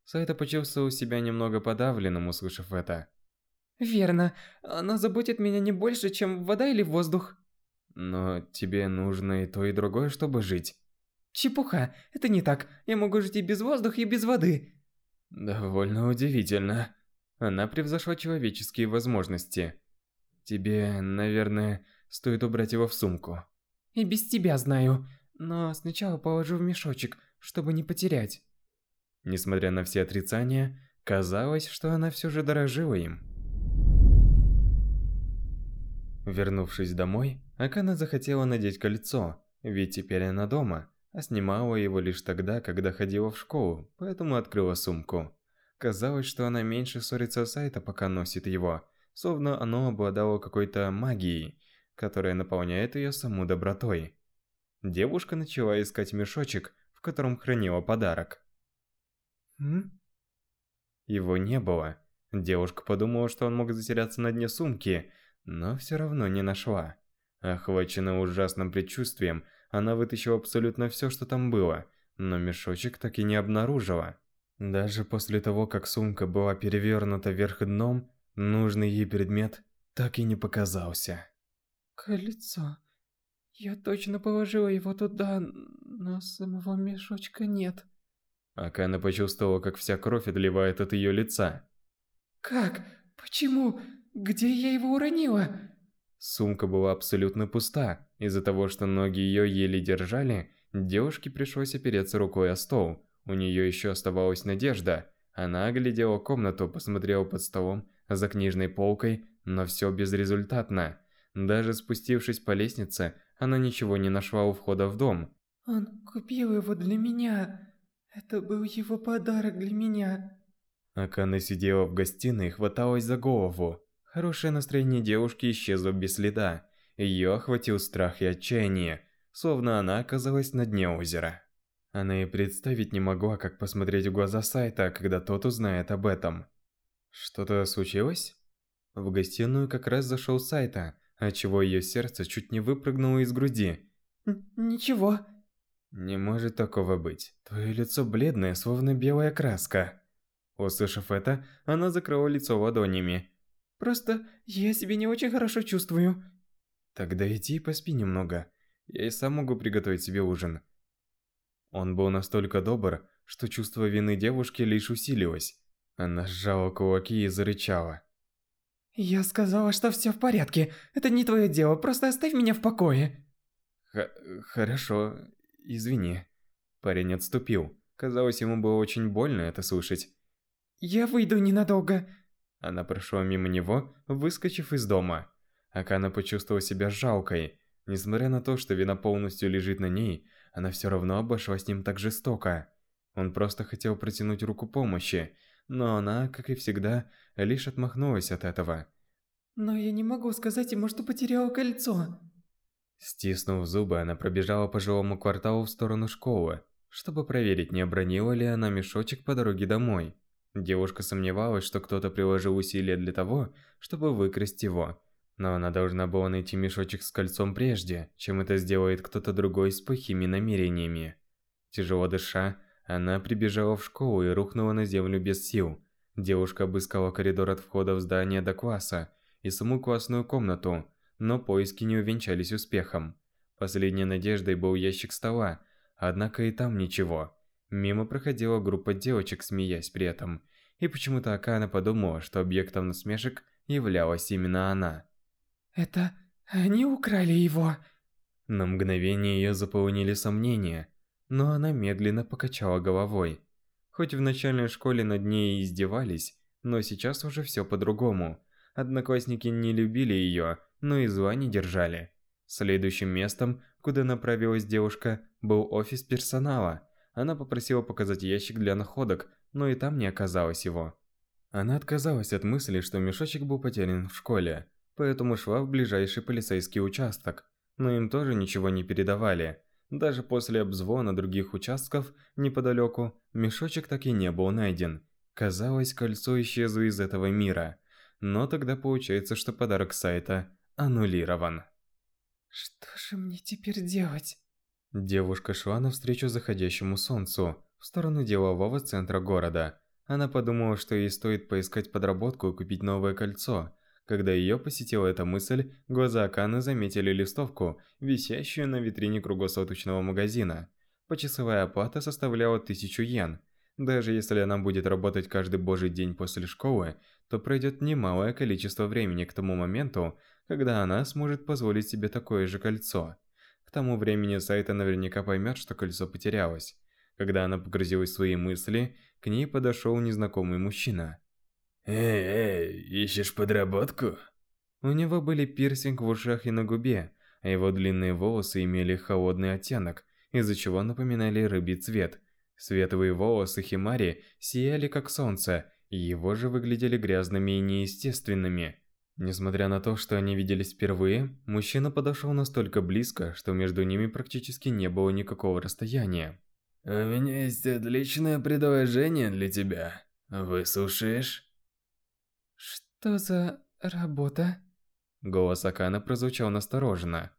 Сайта почувствовал себя немного подавленным, услышав это. Верно. Она заботит меня не больше, чем вода или воздух. Но тебе нужно и то, и другое, чтобы жить. Чепуха. Это не так. Я могу жить и без воздуха, и без воды. Довольно удивительно. Она превзошла человеческие возможности. Тебе, наверное, стоит убрать его в сумку. И без тебя знаю. Но сначала положу в мешочек, чтобы не потерять. Несмотря на все отрицания, казалось, что она все же дорожила им. Вернувшись домой, Акана захотела надеть кольцо, ведь теперь она дома, а снимала его лишь тогда, когда ходила в школу, поэтому открыла сумку. Казалось, что она меньше ссорится с Сайта, пока носит его, словно оно обладало какой-то магией, которая наполняет ее саму добротой. Девушка начала искать мешочек, в котором хранила подарок. М? Его не было. Девушка подумала, что он мог затеряться на дне сумки, но все равно не нашла. Охваченная ужасным предчувствием, она вытащила абсолютно все, что там было, но мешочек так и не обнаружила. Даже после того, как сумка была перевернута вверх дном, нужный ей предмет так и не показался. Кольцо. Я точно положила его туда, но самого мешочка нет. Акана почувствовала, как вся кровь отливает от ее лица. Как? Почему? Где я его уронила? Сумка была абсолютно пуста. Из-за того, что ноги ее еле держали, девушке пришлось опереться рукой о стол. У нее еще оставалась надежда. Она оглядела комнату, посмотрела под столом, за книжной полкой, но все безрезультатно. Даже спустившись по лестнице, она ничего не нашла у входа в дом. Он купил его для меня. Это был его подарок для меня. Акана сидела в гостиной и хваталась за голову. Хорошее настроение девушки исчезло без следа. Ее охватил страх и отчаяние, словно она оказалась на дне озера. Она и представить не могла, как посмотреть в глаза Сайта, когда тот узнает об этом. Что-то случилось? В гостиную как раз зашел Сайта, отчего ее сердце чуть не выпрыгнуло из груди. Ничего. Не может такого быть. Твое лицо бледное, словно белая краска. Услышав это, она закрыла лицо ладонями. Просто я себя не очень хорошо чувствую. Тогда иди и поспи немного. Я и сам могу приготовить себе ужин. Он был настолько добр, что чувство вины девушки лишь усилилось. Она сжала кулаки и зарычала. Я сказала, что все в порядке. Это не твое дело, просто оставь меня в покое. Х хорошо, извини. Парень отступил. Казалось, ему было очень больно это слышать. Я выйду ненадолго. Она прошла мимо него, выскочив из дома. Акана почувствовала себя жалкой. Несмотря на то, что вина полностью лежит на ней, она все равно обошлась с ним так жестоко. Он просто хотел протянуть руку помощи, но она, как и всегда, лишь отмахнулась от этого. Но я не могу сказать ему, что потеряла кольцо. Стиснув зубы, она пробежала по жилому кварталу в сторону школы, чтобы проверить, не обронила ли она мешочек по дороге домой. Девушка сомневалась, что кто-то приложил усилия для того, чтобы выкрасть его. Но она должна была найти мешочек с кольцом прежде, чем это сделает кто-то другой с плохими намерениями. Тяжело дыша, она прибежала в школу и рухнула на землю без сил. Девушка обыскала коридор от входа в здание до класса и саму классную комнату, но поиски не увенчались успехом. Последней надеждой был ящик стола, однако и там ничего. Мимо проходила группа девочек, смеясь при этом, и почему-то Акана подумала, что объектом насмешек являлась именно она. Это они украли его. На мгновение ее заполнили сомнения, но она медленно покачала головой. Хоть в начальной школе над ней и издевались, но сейчас уже все по-другому. Одноклассники не любили ее, но и зла не держали. Следующим местом, куда направилась девушка, был офис персонала. Она попросила показать ящик для находок, но и там не оказалось его. Она отказалась от мысли, что мешочек был потерян в школе, поэтому шла в ближайший полицейский участок, но им тоже ничего не передавали. Даже после обзвона других участков неподалеку, мешочек так и не был найден. Казалось, кольцо исчезло из этого мира. Но тогда получается, что подарок сайта аннулирован. Что же мне теперь делать? Девушка шла навстречу заходящему солнцу, в сторону делового центра города. Она подумала, что ей стоит поискать подработку и купить новое кольцо. Когда ее посетила эта мысль, глаза Аканы заметили листовку, висящую на витрине круглосуточного магазина. Почасовая оплата составляла 1000 йен. Даже если она будет работать каждый божий день после школы, то пройдет немалое количество времени к тому моменту, когда она сможет позволить себе такое же кольцо. К тому времени Сайта наверняка поймет, что кольцо потерялось. Когда она погрузилась в свои мысли, к ней подошел незнакомый мужчина. «Эй, эй, ищешь подработку?» У него были пирсинг в ушах и на губе, а его длинные волосы имели холодный оттенок, из-за чего напоминали рыбий цвет. Светлые волосы Химари сияли как солнце, и его же выглядели грязными и неестественными. Несмотря на то, что они виделись впервые, мужчина подошел настолько близко, что между ними практически не было никакого расстояния. «У меня есть отличное предложение для тебя. Выслушаешь?» «Что за работа?» Голос Акана прозвучал настороженно.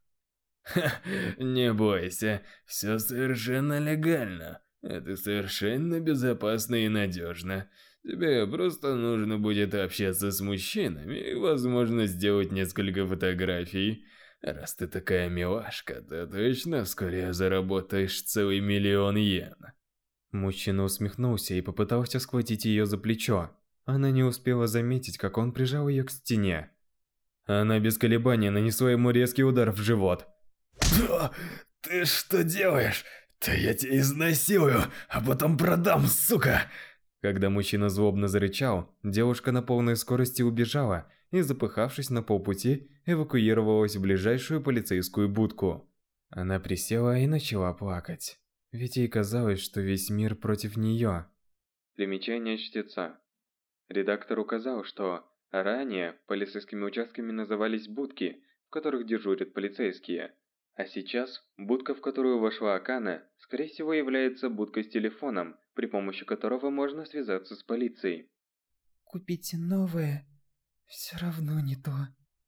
«Ха, не бойся, все совершенно легально. Это совершенно безопасно и надежно. Тебе просто нужно будет общаться с мужчинами и, возможно, сделать несколько фотографий. Раз ты такая милашка, то точно вскоре заработаешь целый миллион йен. Мужчина усмехнулся и попытался схватить ее за плечо. Она не успела заметить, как он прижал ее к стене. Она без колебания нанесла ему резкий удар в живот. Ты что делаешь? Да я тебя изнасилую, а потом продам, сука! Когда мужчина злобно зарычал, девушка на полной скорости убежала и, запыхавшись на полпути, эвакуировалась в ближайшую полицейскую будку. Она присела и начала плакать. Ведь ей казалось, что весь мир против нее. Примечание чтеца. Редактор указал, что ранее полицейскими участками назывались будки, в которых дежурят полицейские. А сейчас будка, в которую вошла Акана, скорее всего является будкой с телефоном, при помощи которого можно связаться с полицией. Купите новое. Все равно не то.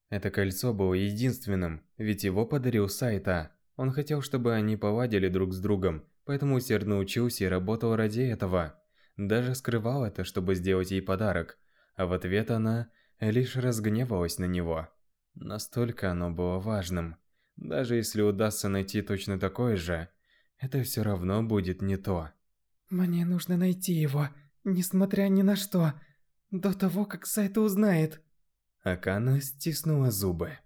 Это кольцо было единственным, ведь его подарил Сайта. Он хотел, чтобы они поладили друг с другом, поэтому усердно учился и работал ради этого. Даже скрывал это, чтобы сделать ей подарок. А в ответ она лишь разгневалась на него. Настолько оно было важным. Даже если удастся найти точно такое же, это все равно будет не то. Мне нужно найти его, несмотря ни на что, до того, как Сайта узнает. Акана стиснула зубы.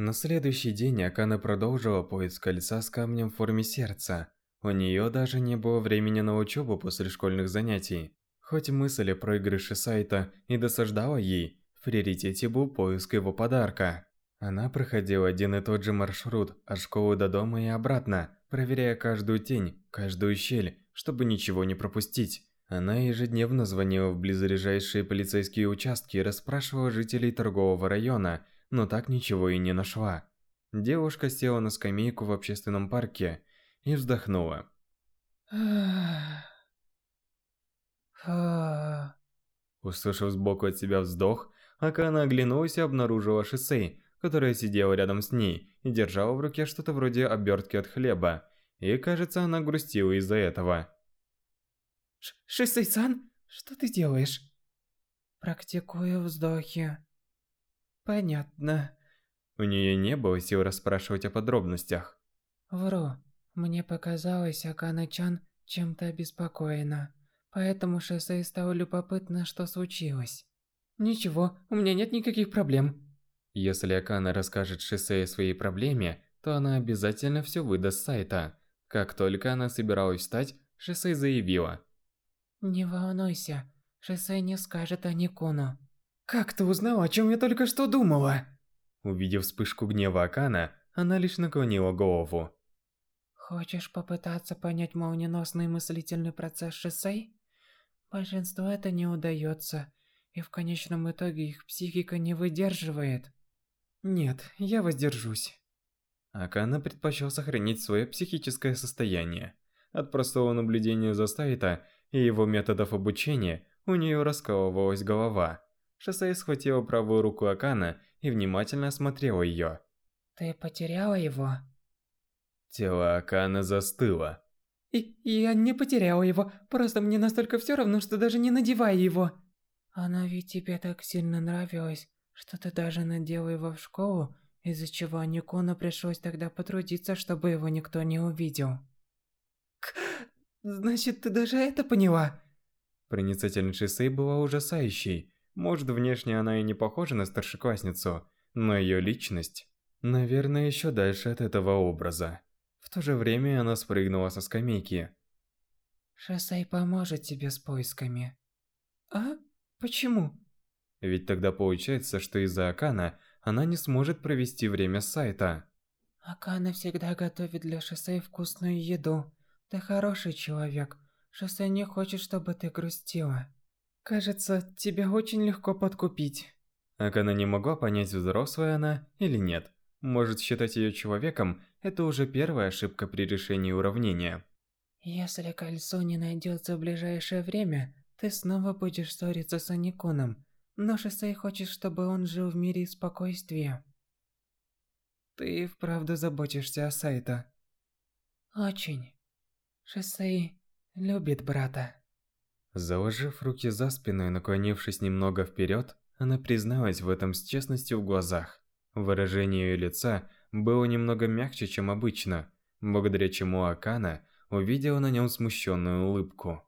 На следующий день Акана продолжила поиск кольца с камнем в форме сердца. У нее даже не было времени на учебу после школьных занятий. Хоть мысль о проигрыше сайта и досаждала ей, в приоритете был поиск его подарка. Она проходила один и тот же маршрут от школы до дома и обратно, проверяя каждую тень, каждую щель, чтобы ничего не пропустить. Она ежедневно звонила в близлежащие полицейские участки и расспрашивала жителей торгового района, но так ничего и не нашла. Девушка села на скамейку в общественном парке и вздохнула. *sighs* Услышав сбоку от себя вздох, Акана оглянулась и обнаружила Шисей, которая сидела рядом с ней и держала в руке что-то вроде обертки от хлеба. И, кажется, она грустила из-за этого. Шисей-сан, что ты делаешь? Практикую вздохи. Понятно. У нее не было сил расспрашивать о подробностях. Вру. Мне показалось, Акана-чан чем-то обеспокоена. Поэтому Шисей стало любопытно, что случилось. Ничего, у меня нет никаких проблем. Если Акана расскажет Шисей о своей проблеме, то она обязательно все выдаст с сайта. Как только она собиралась встать, Шисей заявила. Не волнуйся, Шисей не скажет о Никуну. Как ты узнала, о чем я только что думала? Увидев вспышку гнева Акана, она лишь наклонила голову. Хочешь попытаться понять молниеносный мыслительный процесс Шисей? Большинству это не удается и в конечном итоге их психика не выдерживает. Нет, я воздержусь. Акана предпочел сохранить свое психическое состояние. От простого наблюдения за Стайта и его методов обучения у нее раскалывалась голова. Шоссе схватила правую руку Акана и внимательно осмотрела ее. «Ты потеряла его?» Тело Акана застыло. И я не потеряла его, просто мне настолько все равно, что даже не надеваю его. Она ведь тебе так сильно нравилась, что ты даже надела его в школу, из-за чего Никону пришлось тогда потрудиться, чтобы его никто не увидел. К... Значит, ты даже это поняла? Проницательность Шисей была ужасающей. Может, внешне она и не похожа на старшеклассницу, но ее личность, наверное, еще дальше от этого образа. В то же время она спрыгнула со скамейки. Шосей поможет тебе с поисками. А? Почему? Ведь тогда получается, что из-за Акана она не сможет провести время с сайта. Акана всегда готовит для Шосей вкусную еду. Ты хороший человек. Шосей не хочет, чтобы ты грустила. Кажется, тебя очень легко подкупить. Акана не могла понять, взрослая она или нет. Может, считать ее человеком – это уже первая ошибка при решении уравнения. Если кольцо не найдется в ближайшее время, ты снова будешь ссориться с Аникуном. Но Шисей хочет, чтобы он жил в мире и спокойствии. Ты вправду заботишься о Сайта. Очень. Шисей любит брата. Заложив руки за спину и наклонившись немного вперед, она призналась в этом с честностью в глазах. Выражение ее лица было немного мягче, чем обычно, благодаря чему Акана увидела на нем смущенную улыбку.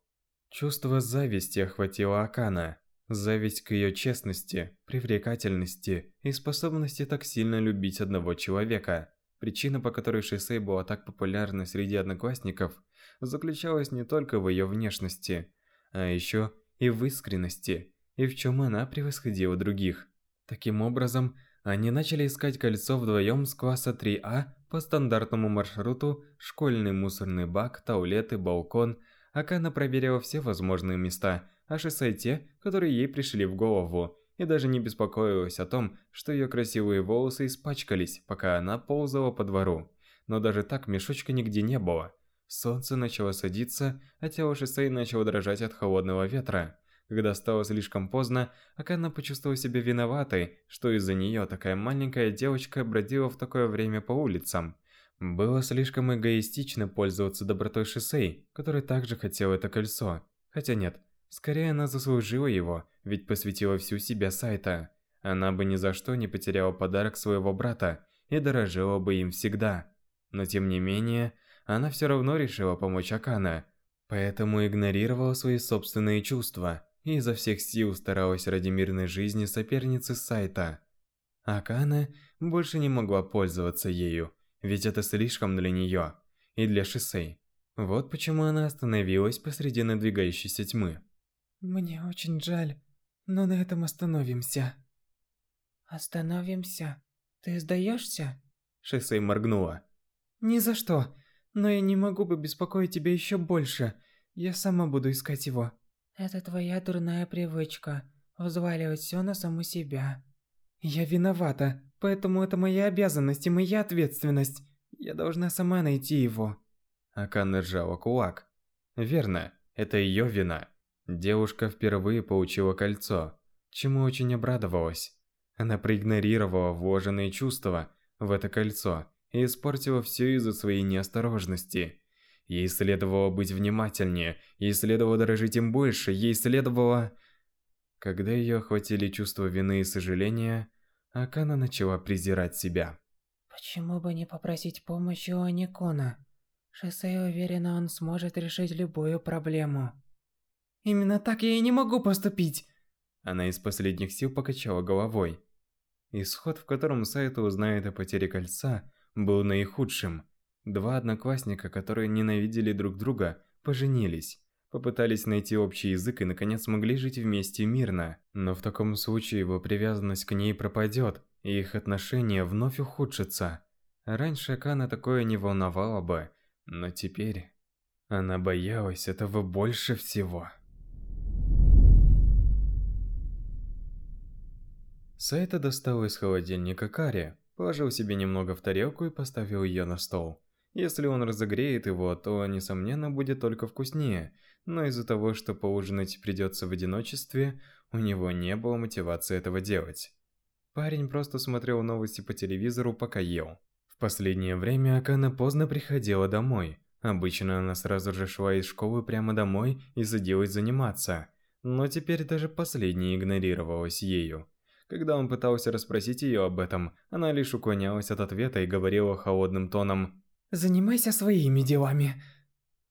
Чувство зависти охватило Акана. Зависть к ее честности, привлекательности и способности так сильно любить одного человека. Причина, по которой Шисей была так популярна среди одноклассников, заключалась не только в ее внешности, а еще и в искренности, и в чем она превосходила других. Таким образом, они начали искать кольцо вдвоем с класса 3А по стандартному маршруту школьный мусорный бак, туалеты, балкон. Акана проверила все возможные места, а Шисай те, которые ей пришли в голову, и даже не беспокоилась о том, что ее красивые волосы испачкались, пока она ползала по двору. Но даже так мешочка нигде не было. Солнце начало садиться, а тело Шисей начало дрожать от холодного ветра. Когда стало слишком поздно, Акана почувствовала себя виноватой, что из-за нее такая маленькая девочка бродила в такое время по улицам. Было слишком эгоистично пользоваться добротой Шисей, который также хотел это кольцо. Хотя нет, скорее она заслужила его, ведь посвятила всю себя сайта. Она бы ни за что не потеряла подарок своего брата и дорожила бы им всегда. Но тем не менее, она все равно решила помочь Акана, поэтому игнорировала свои собственные чувства и изо всех сил старалась ради мирной жизни соперницы сайта. Акана больше не могла пользоваться ею, ведь это слишком для нее и для Шисей. Вот почему она остановилась посреди надвигающейся тьмы. Мне очень жаль, но на этом остановимся. Остановимся? Ты сдаешься? Шисей моргнула. Ни за что, но я не могу бы беспокоить тебя еще больше. Я сама буду искать его. Это твоя дурная привычка – взваливать все на саму себя. Я виновата, поэтому это моя обязанность и моя ответственность. Я должна сама найти его. Акана сжала кулак. Верно, это ее вина. Девушка впервые получила кольцо, чему очень обрадовалась. Она проигнорировала вложенные чувства в это кольцо и испортила все из-за своей неосторожности. Ей следовало быть внимательнее, ей следовало дорожить им больше, ей следовало... Когда ее охватили чувства вины и сожаления, Акана начала презирать себя. Почему бы не попросить помощи у Аникона? Шосей уверена, он сможет решить любую проблему. Именно так я и не могу поступить. Она из последних сил покачала головой. Исход, в котором Сайта узнает о потере кольца, был наихудшим. Два одноклассника, которые ненавидели друг друга, поженились, попытались найти общий язык и наконец смогли жить вместе мирно. Но в таком случае его привязанность к ней пропадет, и их отношения вновь ухудшатся. Раньше Кана такое не волновало бы, но теперь она боялась этого больше всего. Сайта достал из холодильника карри, положил себе немного в тарелку и поставил ее на стол. Если он разогреет его, то, несомненно, будет только вкуснее, но из-за того, что поужинать придется в одиночестве, у него не было мотивации этого делать. Парень просто смотрел новости по телевизору, пока ел. В последнее время Акана поздно приходила домой. Обычно она сразу же шла из школы прямо домой и садилась заниматься, но теперь даже последнее игнорировалось ею. Когда он пытался расспросить ее об этом, она лишь уклонялась от ответа и говорила холодным тоном «Занимайся своими делами».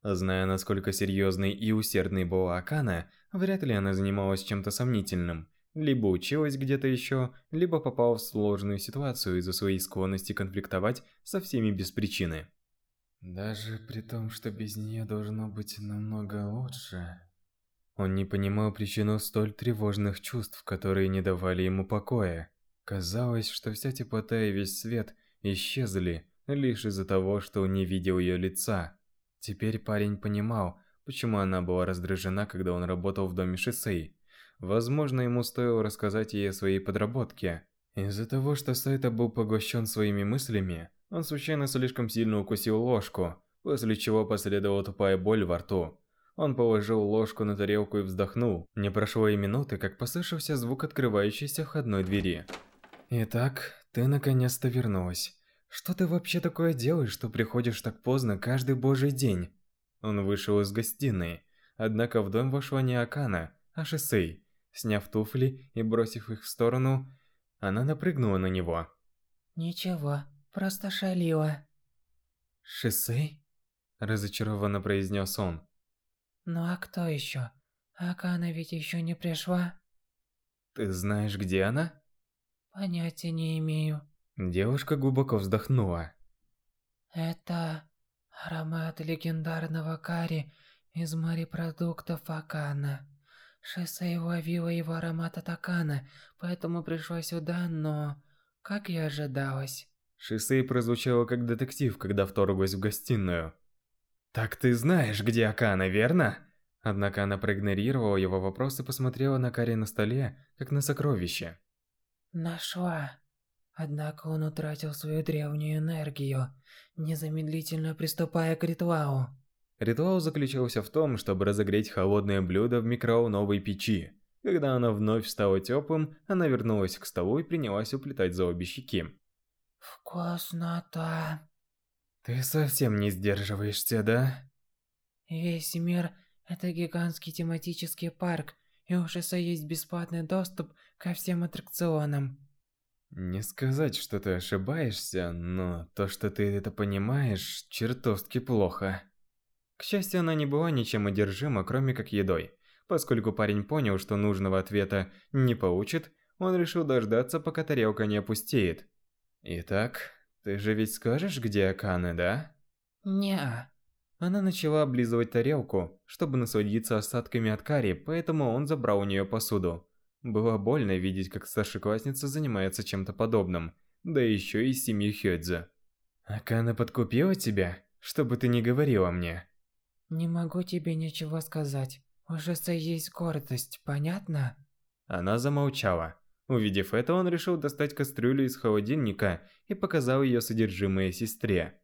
Зная, насколько серьезной и усердной была Акана, вряд ли она занималась чем-то сомнительным. Либо училась где-то еще, либо попала в сложную ситуацию из-за своей склонности конфликтовать со всеми без причины. Даже при том, что без нее должно быть намного лучше. Он не понимал причину столь тревожных чувств, которые не давали ему покоя. Казалось, что вся теплота и весь свет исчезли лишь из-за того, что он не видел ее лица. Теперь парень понимал, почему она была раздражена, когда он работал в доме Шисей. Возможно, ему стоило рассказать ей о своей подработке. Из-за того, что Сайта был поглощен своими мыслями, он случайно слишком сильно укусил ложку, после чего последовала тупая боль во рту. Он положил ложку на тарелку и вздохнул. Не прошло и минуты, как послышался звук открывающейся входной двери. «Итак, ты наконец-то вернулась. Что ты вообще такое делаешь, что приходишь так поздно каждый божий день?» Он вышел из гостиной. Однако в дом вошла не Акана, а Шисей. Сняв туфли и бросив их в сторону, она напрыгнула на него. «Ничего, просто шалила». «Шисей?» – разочарованно произнес он. «Ну а кто еще? Акана ведь еще не пришла?» «Ты знаешь, где она?» «Понятия не имею». Девушка глубоко вздохнула. «Это аромат легендарного карри из морепродуктов Акана. Шисей ловила его аромат от Акана, поэтому пришла сюда, но... Как и ожидалось». Шисей прозвучала как детектив, когда вторглась в гостиную. «Так ты знаешь, где Акана, верно?» Однако она проигнорировала его вопрос и посмотрела на Кари на столе, как на сокровище. «Нашла. Однако он утратил свою древнюю энергию, незамедлительно приступая к ритуалу». Ритуал заключался в том, чтобы разогреть холодное блюдо в микроволновой печи. Когда оно вновь стало теплым, она вернулась к столу и принялась уплетать за обе щеки. «Вкуснота!» Ты совсем не сдерживаешься, да? Весь мир – это гигантский тематический парк, и у Шиса есть бесплатный доступ ко всем аттракционам. Не сказать, что ты ошибаешься, но то, что ты это понимаешь, чертовски плохо. К счастью, она не была ничем одержима, кроме как едой. Поскольку парень понял, что нужного ответа не получит, он решил дождаться, пока тарелка не опустеет. Итак, ты же ведь скажешь, где Акана, да? Не. Она начала облизывать тарелку, чтобы насладиться остатками от карри, поэтому он забрал у нее посуду. Было больно видеть, как старшеклассница занимается чем-то подобным, да еще и с семьей Хёдзе. Акана подкупила тебя, чтобы ты не говорила мне? Не могу тебе ничего сказать. У Жеса есть гордость, понятно? Она замолчала. Увидев это, он решил достать кастрюлю из холодильника и показал ее содержимое сестре.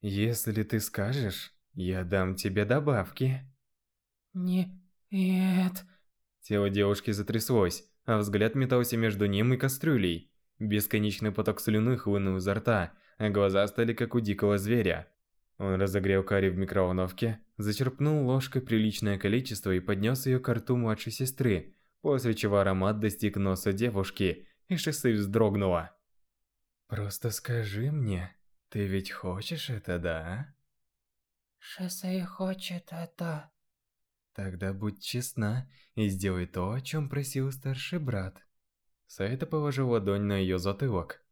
«Если ты скажешь, я дам тебе добавки». «Не... нет...» Тело девушки затряслось, а взгляд метался между ним и кастрюлей. Бесконечный поток слюны хлынул изо рта, а глаза стали как у дикого зверя. Он разогрел карри в микроволновке, зачерпнул ложкой приличное количество и поднес ее к рту младшей сестры, после чего аромат достиг носа девушки, и Шисей вздрогнула. «Просто скажи мне, ты ведь хочешь это, да?» «Шисей хочет это...» «Тогда будь честна и сделай то, о чем просил старший брат». Саита положил ладонь на ее затылок.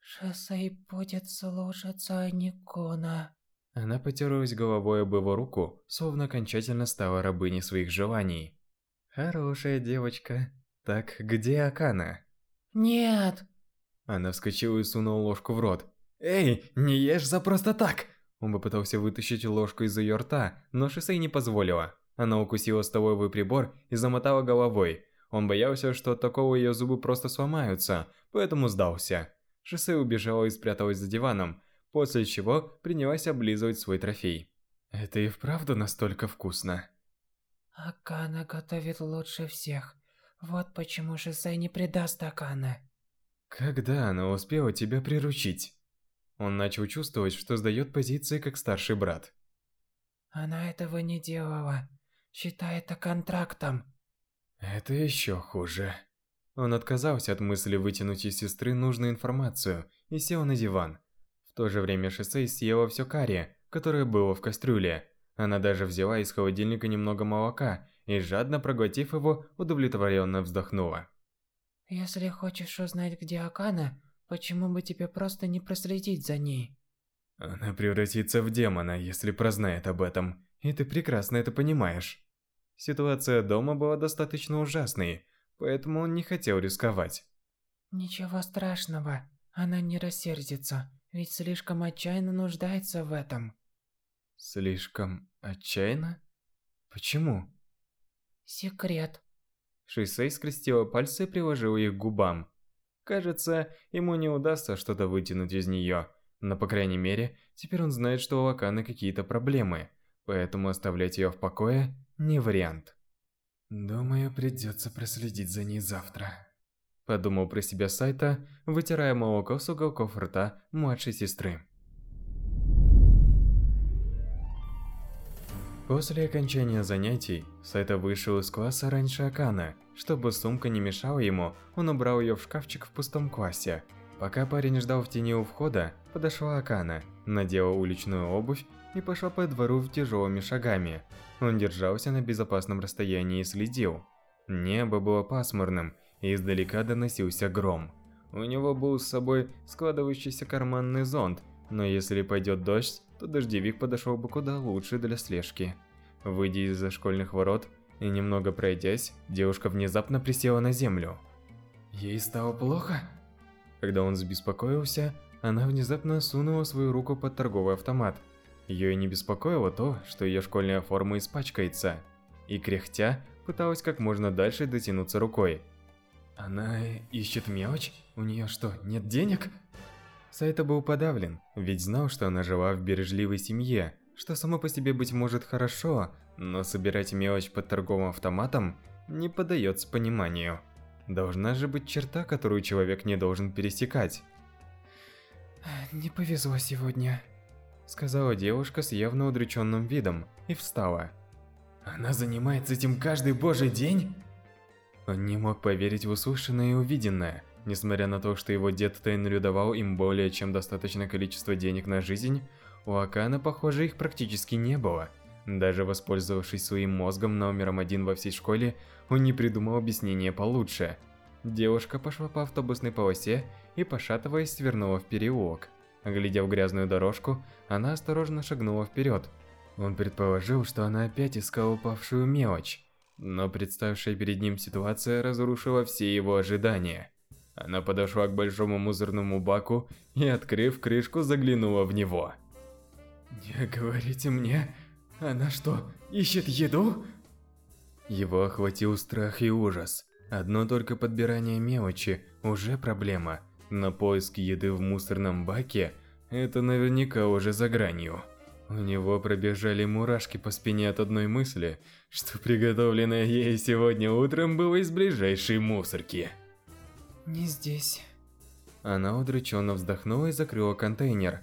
«Шисей будет слушаться Никона». Она потерлась головой об его руку, словно окончательно стала рабыней своих желаний. Хорошая девочка. Так, где Акана? Нет. Она вскочила и сунула ложку в рот. Эй, не ешь за просто так! Он попытался вытащить ложку из ее рта, но Шисей не позволила. Она укусила столовый прибор и замотала головой. Он боялся, что от такого ее зубы просто сломаются, поэтому сдался. Шисей убежала и спряталась за диваном, после чего принялась облизывать свой трофей. Это и вправду настолько вкусно. Акана готовит лучше всех. Вот почему Шисей не предаст Акана. Когда она успела тебя приручить? Он начал чувствовать, что сдает позиции как старший брат. Она этого не делала. Считай это контрактом. Это еще хуже. Он отказался от мысли вытянуть из сестры нужную информацию и сел на диван. В то же время Шосей съела все карри, которое было в кастрюле. Она даже взяла из холодильника немного молока и, жадно проглотив его, удовлетворенно вздохнула. Если хочешь узнать, где Акана, почему бы тебе просто не проследить за ней? Она превратится в демона, если прознает об этом, и ты прекрасно это понимаешь. Ситуация дома была достаточно ужасной, поэтому он не хотел рисковать. Ничего страшного, она не рассердится, ведь слишком отчаянно нуждается в этом. Слишком отчаянно? Почему? Секрет. Шисей скрестила пальцы и приложила их к губам. Кажется, ему не удастся что-то вытянуть из нее, но по крайней мере, теперь он знает, что у Аканы какие-то проблемы, поэтому оставлять ее в покое не вариант. Думаю, придется проследить за ней завтра. Подумал про себя Сайта, вытирая молоко с уголков рта младшей сестры. После окончания занятий, Сайта вышел из класса раньше Акана. Чтобы сумка не мешала ему, он убрал ее в шкафчик в пустом классе. Пока парень ждал в тени у входа, подошла Акана, надела уличную обувь и пошла по двору тяжелыми шагами. Он держался на безопасном расстоянии и следил. Небо было пасмурным, и издалека доносился гром. У него был с собой складывающийся карманный зонт, но если пойдет дождь, то дождевик подошел бы куда лучше для слежки. Выйдя из-за школьных ворот и немного пройдясь, девушка внезапно присела на землю. Ей стало плохо? Когда он забеспокоился, она внезапно сунула свою руку под торговый автомат. Ее не беспокоило то, что ее школьная форма испачкается, и кряхтя пыталась как можно дальше дотянуться рукой. Она ищет мелочь? У нее что, нет денег? Сайта был подавлен, ведь знал, что она жила в бережливой семье, что само по себе быть может хорошо, но собирать мелочь под торговым автоматом не поддается пониманию. Должна же быть черта, которую человек не должен пересекать. «Не повезло сегодня», — сказала девушка с явно удрученным видом и встала. «Она занимается этим каждый божий день?» Он не мог поверить в услышанное и увиденное. Несмотря на то, что его дед тайно давал им более чем достаточное количество денег на жизнь, у Акана, похоже, их практически не было. Даже воспользовавшись своим мозгом номером один во всей школе, он не придумал объяснения получше. Девушка пошла по автобусной полосе и, пошатываясь, свернула в переулок. Глядя в грязную дорожку, она осторожно шагнула вперед. Он предположил, что она опять искала упавшую мелочь. Но представшая перед ним ситуация разрушила все его ожидания. Она подошла к большому мусорному баку и, открыв крышку, заглянула в него. «Не говорите мне, она что, ищет еду?» Его охватил страх и ужас. Одно только подбирание мелочи уже проблема, но поиск еды в мусорном баке – это наверняка уже за гранью. У него пробежали мурашки по спине от одной мысли, что приготовленное ей сегодня утром было из ближайшей мусорки. Не здесь. Она удрученно вздохнула и закрыла контейнер.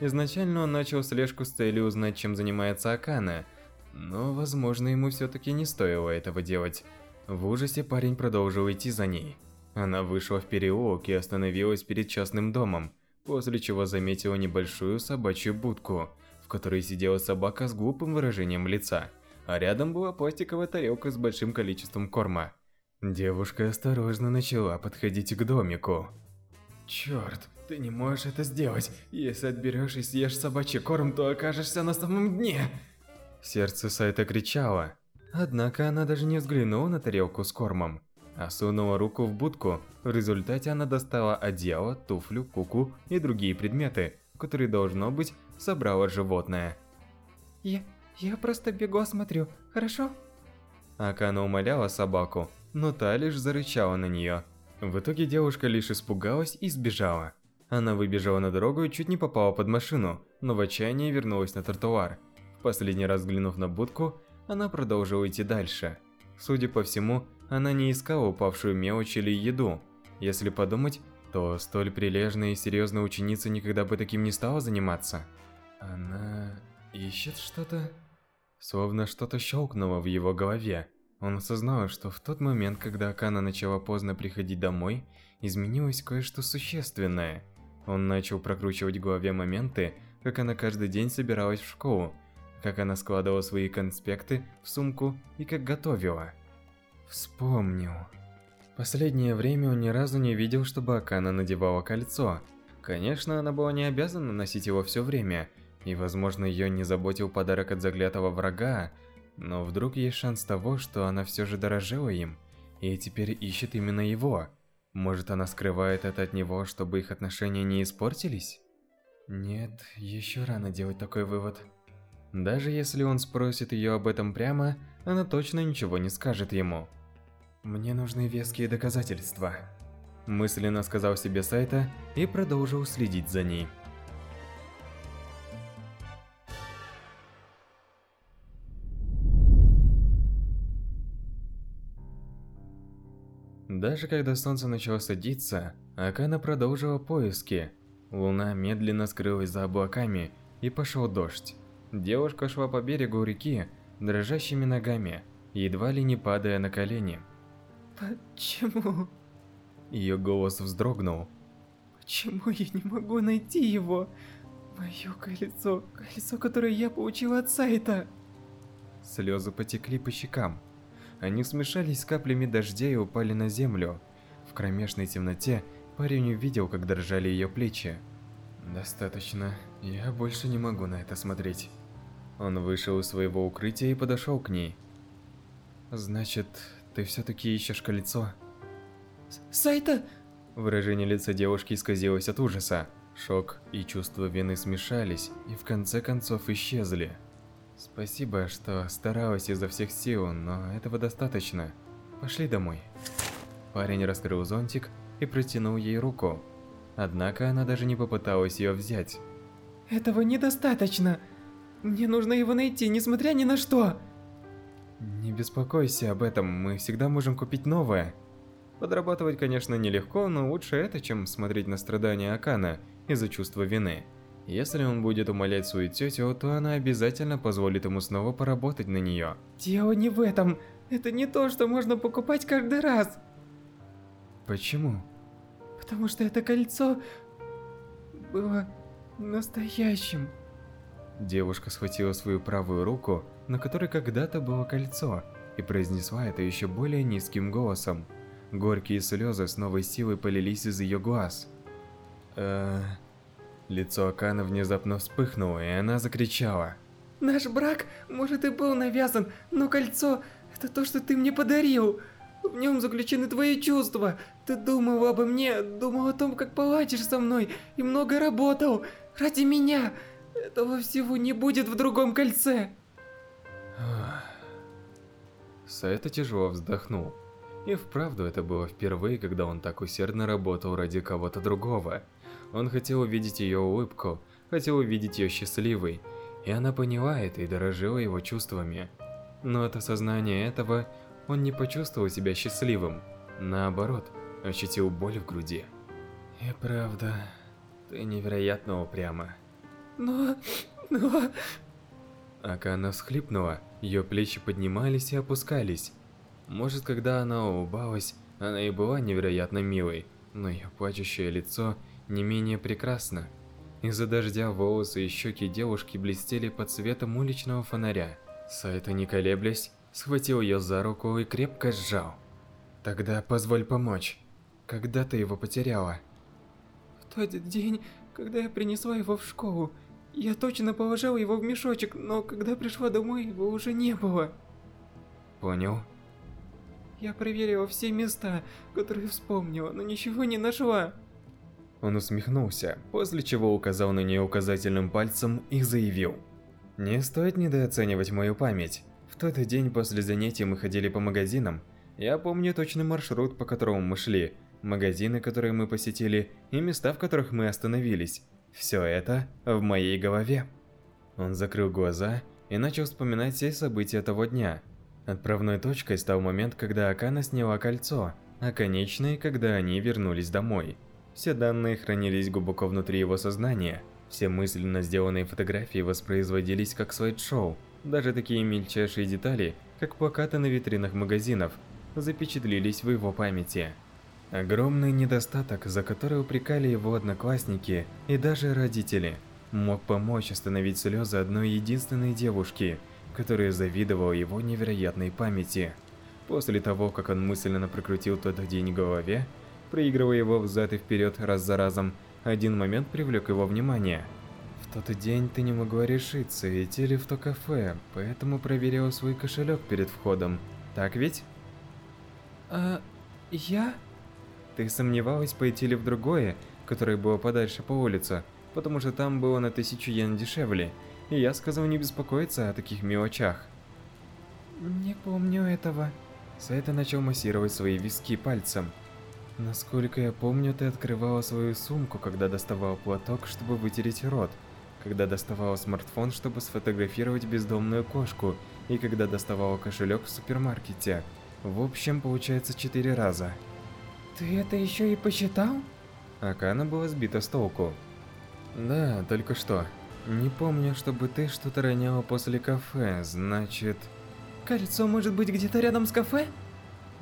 Изначально он начал слежку с целью узнать, чем занимается Акана, но, возможно, ему все-таки не стоило этого делать. В ужасе парень продолжил идти за ней. Она вышла в переулок и остановилась перед частным домом, после чего заметила небольшую собачью будку, в которой сидела собака с глупым выражением лица, а рядом была пластиковая тарелка с большим количеством корма. Девушка осторожно начала подходить к домику. Черт, ты не можешь это сделать. Если отберешь и съешь собачий корм, то окажешься на самом дне. Сердце Сайта кричало. Однако она даже не взглянула на тарелку с кормом, а сунула руку в будку. В результате она достала одеяло, туфлю, куку и другие предметы, которые, должно быть, собрало животное. Я, я просто бегу осмотрю, хорошо? Акана умоляла собаку, но та лишь зарычала на нее. В итоге девушка лишь испугалась и сбежала. Она выбежала на дорогу и чуть не попала под машину, но в отчаянии вернулась на тротуар. В последний раз взглянув на будку, она продолжила идти дальше. Судя по всему, она не искала упавшую мелочь или еду. Если подумать, то столь прилежная и серьезная ученица никогда бы таким не стала заниматься. Она ищет что-то? Словно что-то щелкнуло в его голове. Он осознал, что в тот момент, когда Акана начала поздно приходить домой, изменилось кое-что существенное. Он начал прокручивать в голове моменты, как она каждый день собиралась в школу, как она складывала свои конспекты в сумку и как готовила. Вспомнил. Последнее время он ни разу не видел, чтобы Акана надевала кольцо. Конечно, она была не обязана носить его все время, и возможно ее не заботил подарок от заклятого врага, но вдруг есть шанс того, что она все же дорожила им, и теперь ищет именно его. Может она скрывает это от него, чтобы их отношения не испортились? Нет, еще рано делать такой вывод. Даже если он спросит ее об этом прямо, она точно ничего не скажет ему. Мне нужны веские доказательства. Мысленно сказал себе Сайта и продолжил следить за ней. Даже когда солнце начало садиться, Акана продолжила поиски. Луна медленно скрылась за облаками, и пошел дождь. Девушка шла по берегу реки, дрожащими ногами, едва ли не падая на колени. Почему? Ее голос вздрогнул. Почему я не могу найти его? Мое кольцо, кольцо, которое я получила от сайта. Слезы потекли по щекам. Они смешались с каплями дождя и упали на землю. В кромешной темноте парень увидел, как дрожали ее плечи. Достаточно. Я больше не могу на это смотреть. Он вышел из своего укрытия и подошел к ней. Значит, ты все-таки ищешь кольцо? Сайта! Выражение лица девушки исказилось от ужаса. Шок и чувство вины смешались и в конце концов исчезли. Спасибо, что старалась изо всех сил, но этого достаточно. Пошли домой. Парень раскрыл зонтик и протянул ей руку. Однако она даже не попыталась ее взять. Этого недостаточно. Мне нужно его найти, несмотря ни на что. Не беспокойся об этом, мы всегда можем купить новое. Подрабатывать, конечно, нелегко, но лучше это, чем смотреть на страдания Акана из-за чувства вины. Если он будет умолять свою тетю, то она обязательно позволит ему снова поработать на нее. Дело не в этом. Это не то, что можно покупать каждый раз. Почему? Потому что это кольцо было настоящим. Девушка схватила свою правую руку, на которой когда-то было кольцо, и произнесла это еще более низким голосом. Горькие слезы с новой силой полились из ее глаз. Э, Лицо Акана внезапно вспыхнуло, и она закричала. Наш брак, может, и был навязан, но кольцо – это то, что ты мне подарил. В нем заключены твои чувства. Ты думал обо мне, думал о том, как поладишь со мной, и много работал. Ради меня. Этого всего не будет в другом кольце. Сайта тяжело вздохнул. И вправду это было впервые, когда он так усердно работал ради кого-то другого. Он хотел увидеть ее улыбку, хотел увидеть ее счастливой, и она поняла это и дорожила его чувствами. Но от осознания этого он не почувствовал себя счастливым, наоборот, ощутил боль в груди. И правда, ты невероятно упряма. Но... но... Акана всхлипнула, ее плечи поднимались и опускались. Может, когда она улыбалась, она и была невероятно милой, но ее плачущее лицо не менее прекрасно. Из-за дождя волосы и щеки девушки блестели под светом уличного фонаря. Сайта, не колеблясь, схватил ее за руку и крепко сжал. «Тогда позволь помочь. Когда ты его потеряла?» В тот день, когда я принесла его в школу, я точно положила его в мешочек, но когда пришла домой, его уже не было. Понял. Я проверила все места, которые вспомнила, но ничего не нашла. Он усмехнулся, после чего указал на нее указательным пальцем и заявил. «Не стоит недооценивать мою память. В тот день после занятий мы ходили по магазинам. Я помню точный маршрут, по которому мы шли, магазины, которые мы посетили, и места, в которых мы остановились. Все это в моей голове». Он закрыл глаза и начал вспоминать все события того дня. Отправной точкой стал момент, когда Акана сняла кольцо, а конечной, когда они вернулись домой. Все данные хранились глубоко внутри его сознания. Все мысленно сделанные фотографии воспроизводились как слайд-шоу, Даже такие мельчайшие детали, как плакаты на витринах магазинов, запечатлелись в его памяти. Огромный недостаток, за который упрекали его одноклассники и даже родители, мог помочь остановить слезы одной единственной девушки, которая завидовала его невероятной памяти. После того, как он мысленно прокрутил тот день в голове, проигрывая его взад и вперед раз за разом, один момент привлек его внимание. В тот день ты не могла решиться, идти ли в то кафе, поэтому проверила свой кошелек перед входом. Так ведь? А... я? Ты сомневалась, пойти ли в другое, которое было подальше по улице, потому что там было на тысячу йен дешевле, и я сказал не беспокоиться о таких мелочах. Не помню этого. Сайта начал массировать свои виски пальцем. Насколько я помню, ты открывала свою сумку, когда доставала платок, чтобы вытереть рот, когда доставала смартфон, чтобы сфотографировать бездомную кошку, и когда доставала кошелек в супермаркете. В общем, получается четыре раза. Ты это еще и посчитал? Акана была сбита с толку. Да, только что. Не помню, чтобы ты что-то роняла после кафе, значит... Кольцо может быть где-то рядом с кафе?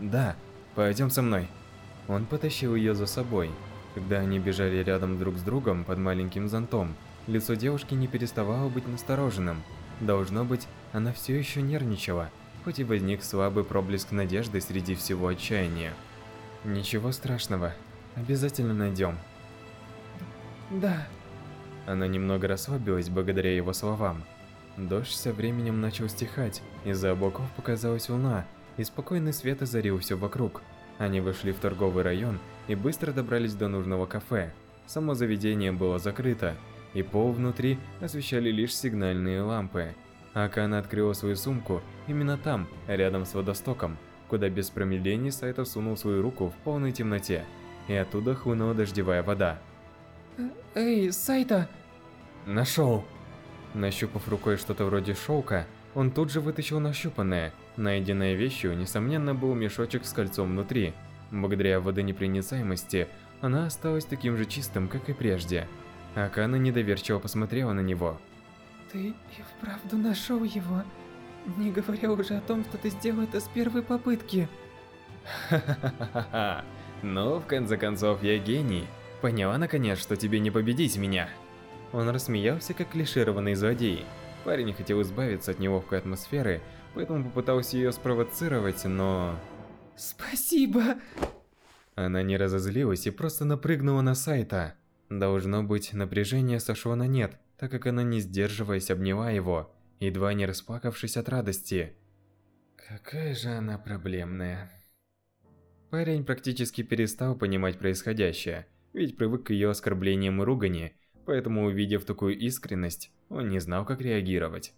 Да, пойдем со мной. Он потащил ее за собой. Когда они бежали рядом друг с другом под маленьким зонтом, лицо девушки не переставало быть настороженным. Должно быть, она все еще нервничала, хоть и возник слабый проблеск надежды среди всего отчаяния. Ничего страшного. Обязательно найдем. Да. Она немного расслабилась благодаря его словам. Дождь со временем начал стихать, из-за облаков показалась луна, и спокойный свет озарил все вокруг. Они вышли в торговый район и быстро добрались до нужного кафе. Само заведение было закрыто, и пол внутри освещали лишь сигнальные лампы. Акана открыла свою сумку именно там, рядом с водостоком, куда без промедления Сайто сунул свою руку в полной темноте, и оттуда хлынула дождевая вода. Э, эй, Сайто! Нашел! Нащупав рукой что-то вроде шелка, он тут же вытащил нащупанное. Найденной вещью, несомненно, был мешочек с кольцом внутри. Благодаря водонепроницаемости, она осталась таким же чистым, как и прежде. Акана недоверчиво посмотрела на него. Ты и вправду нашел его? Не говоря уже о том, что ты сделал это с первой попытки. Ха-ха-ха-ха. Ну, в конце концов, я гений. Поняла наконец, что тебе не победить меня. Он рассмеялся, как клишированный злодей. Парень хотел избавиться от неловкой атмосферы, поэтому попытался ее спровоцировать, но... Спасибо! Она не разозлилась и просто напрыгнула на сайта. Должно быть, напряжение сошло на нет, так как она не сдерживаясь обняла его едва не расплакавшись от радости. Какая же она проблемная. Парень практически перестал понимать происходящее, ведь привык к ее оскорблениям и ругани, поэтому увидев такую искренность, он не знал, как реагировать.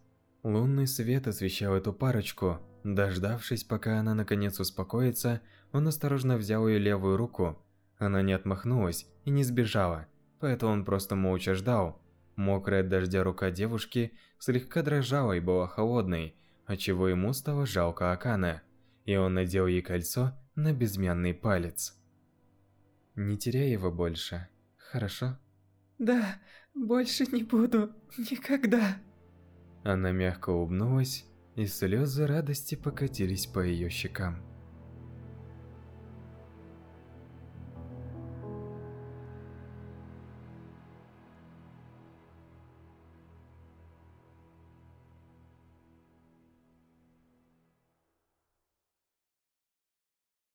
Лунный свет освещал эту парочку. Дождавшись, пока она наконец успокоится, он осторожно взял ее левую руку. Она не отмахнулась и не сбежала, поэтому он просто молча ждал, Мокрая от дождя рука девушки слегка дрожала и была холодной, отчего ему стало жалко Акана, и он надел ей кольцо на безымянный палец. Не теряй его больше, хорошо? Да, больше не буду, никогда. Она мягко улыбнулась, и слезы радости покатились по ее щекам.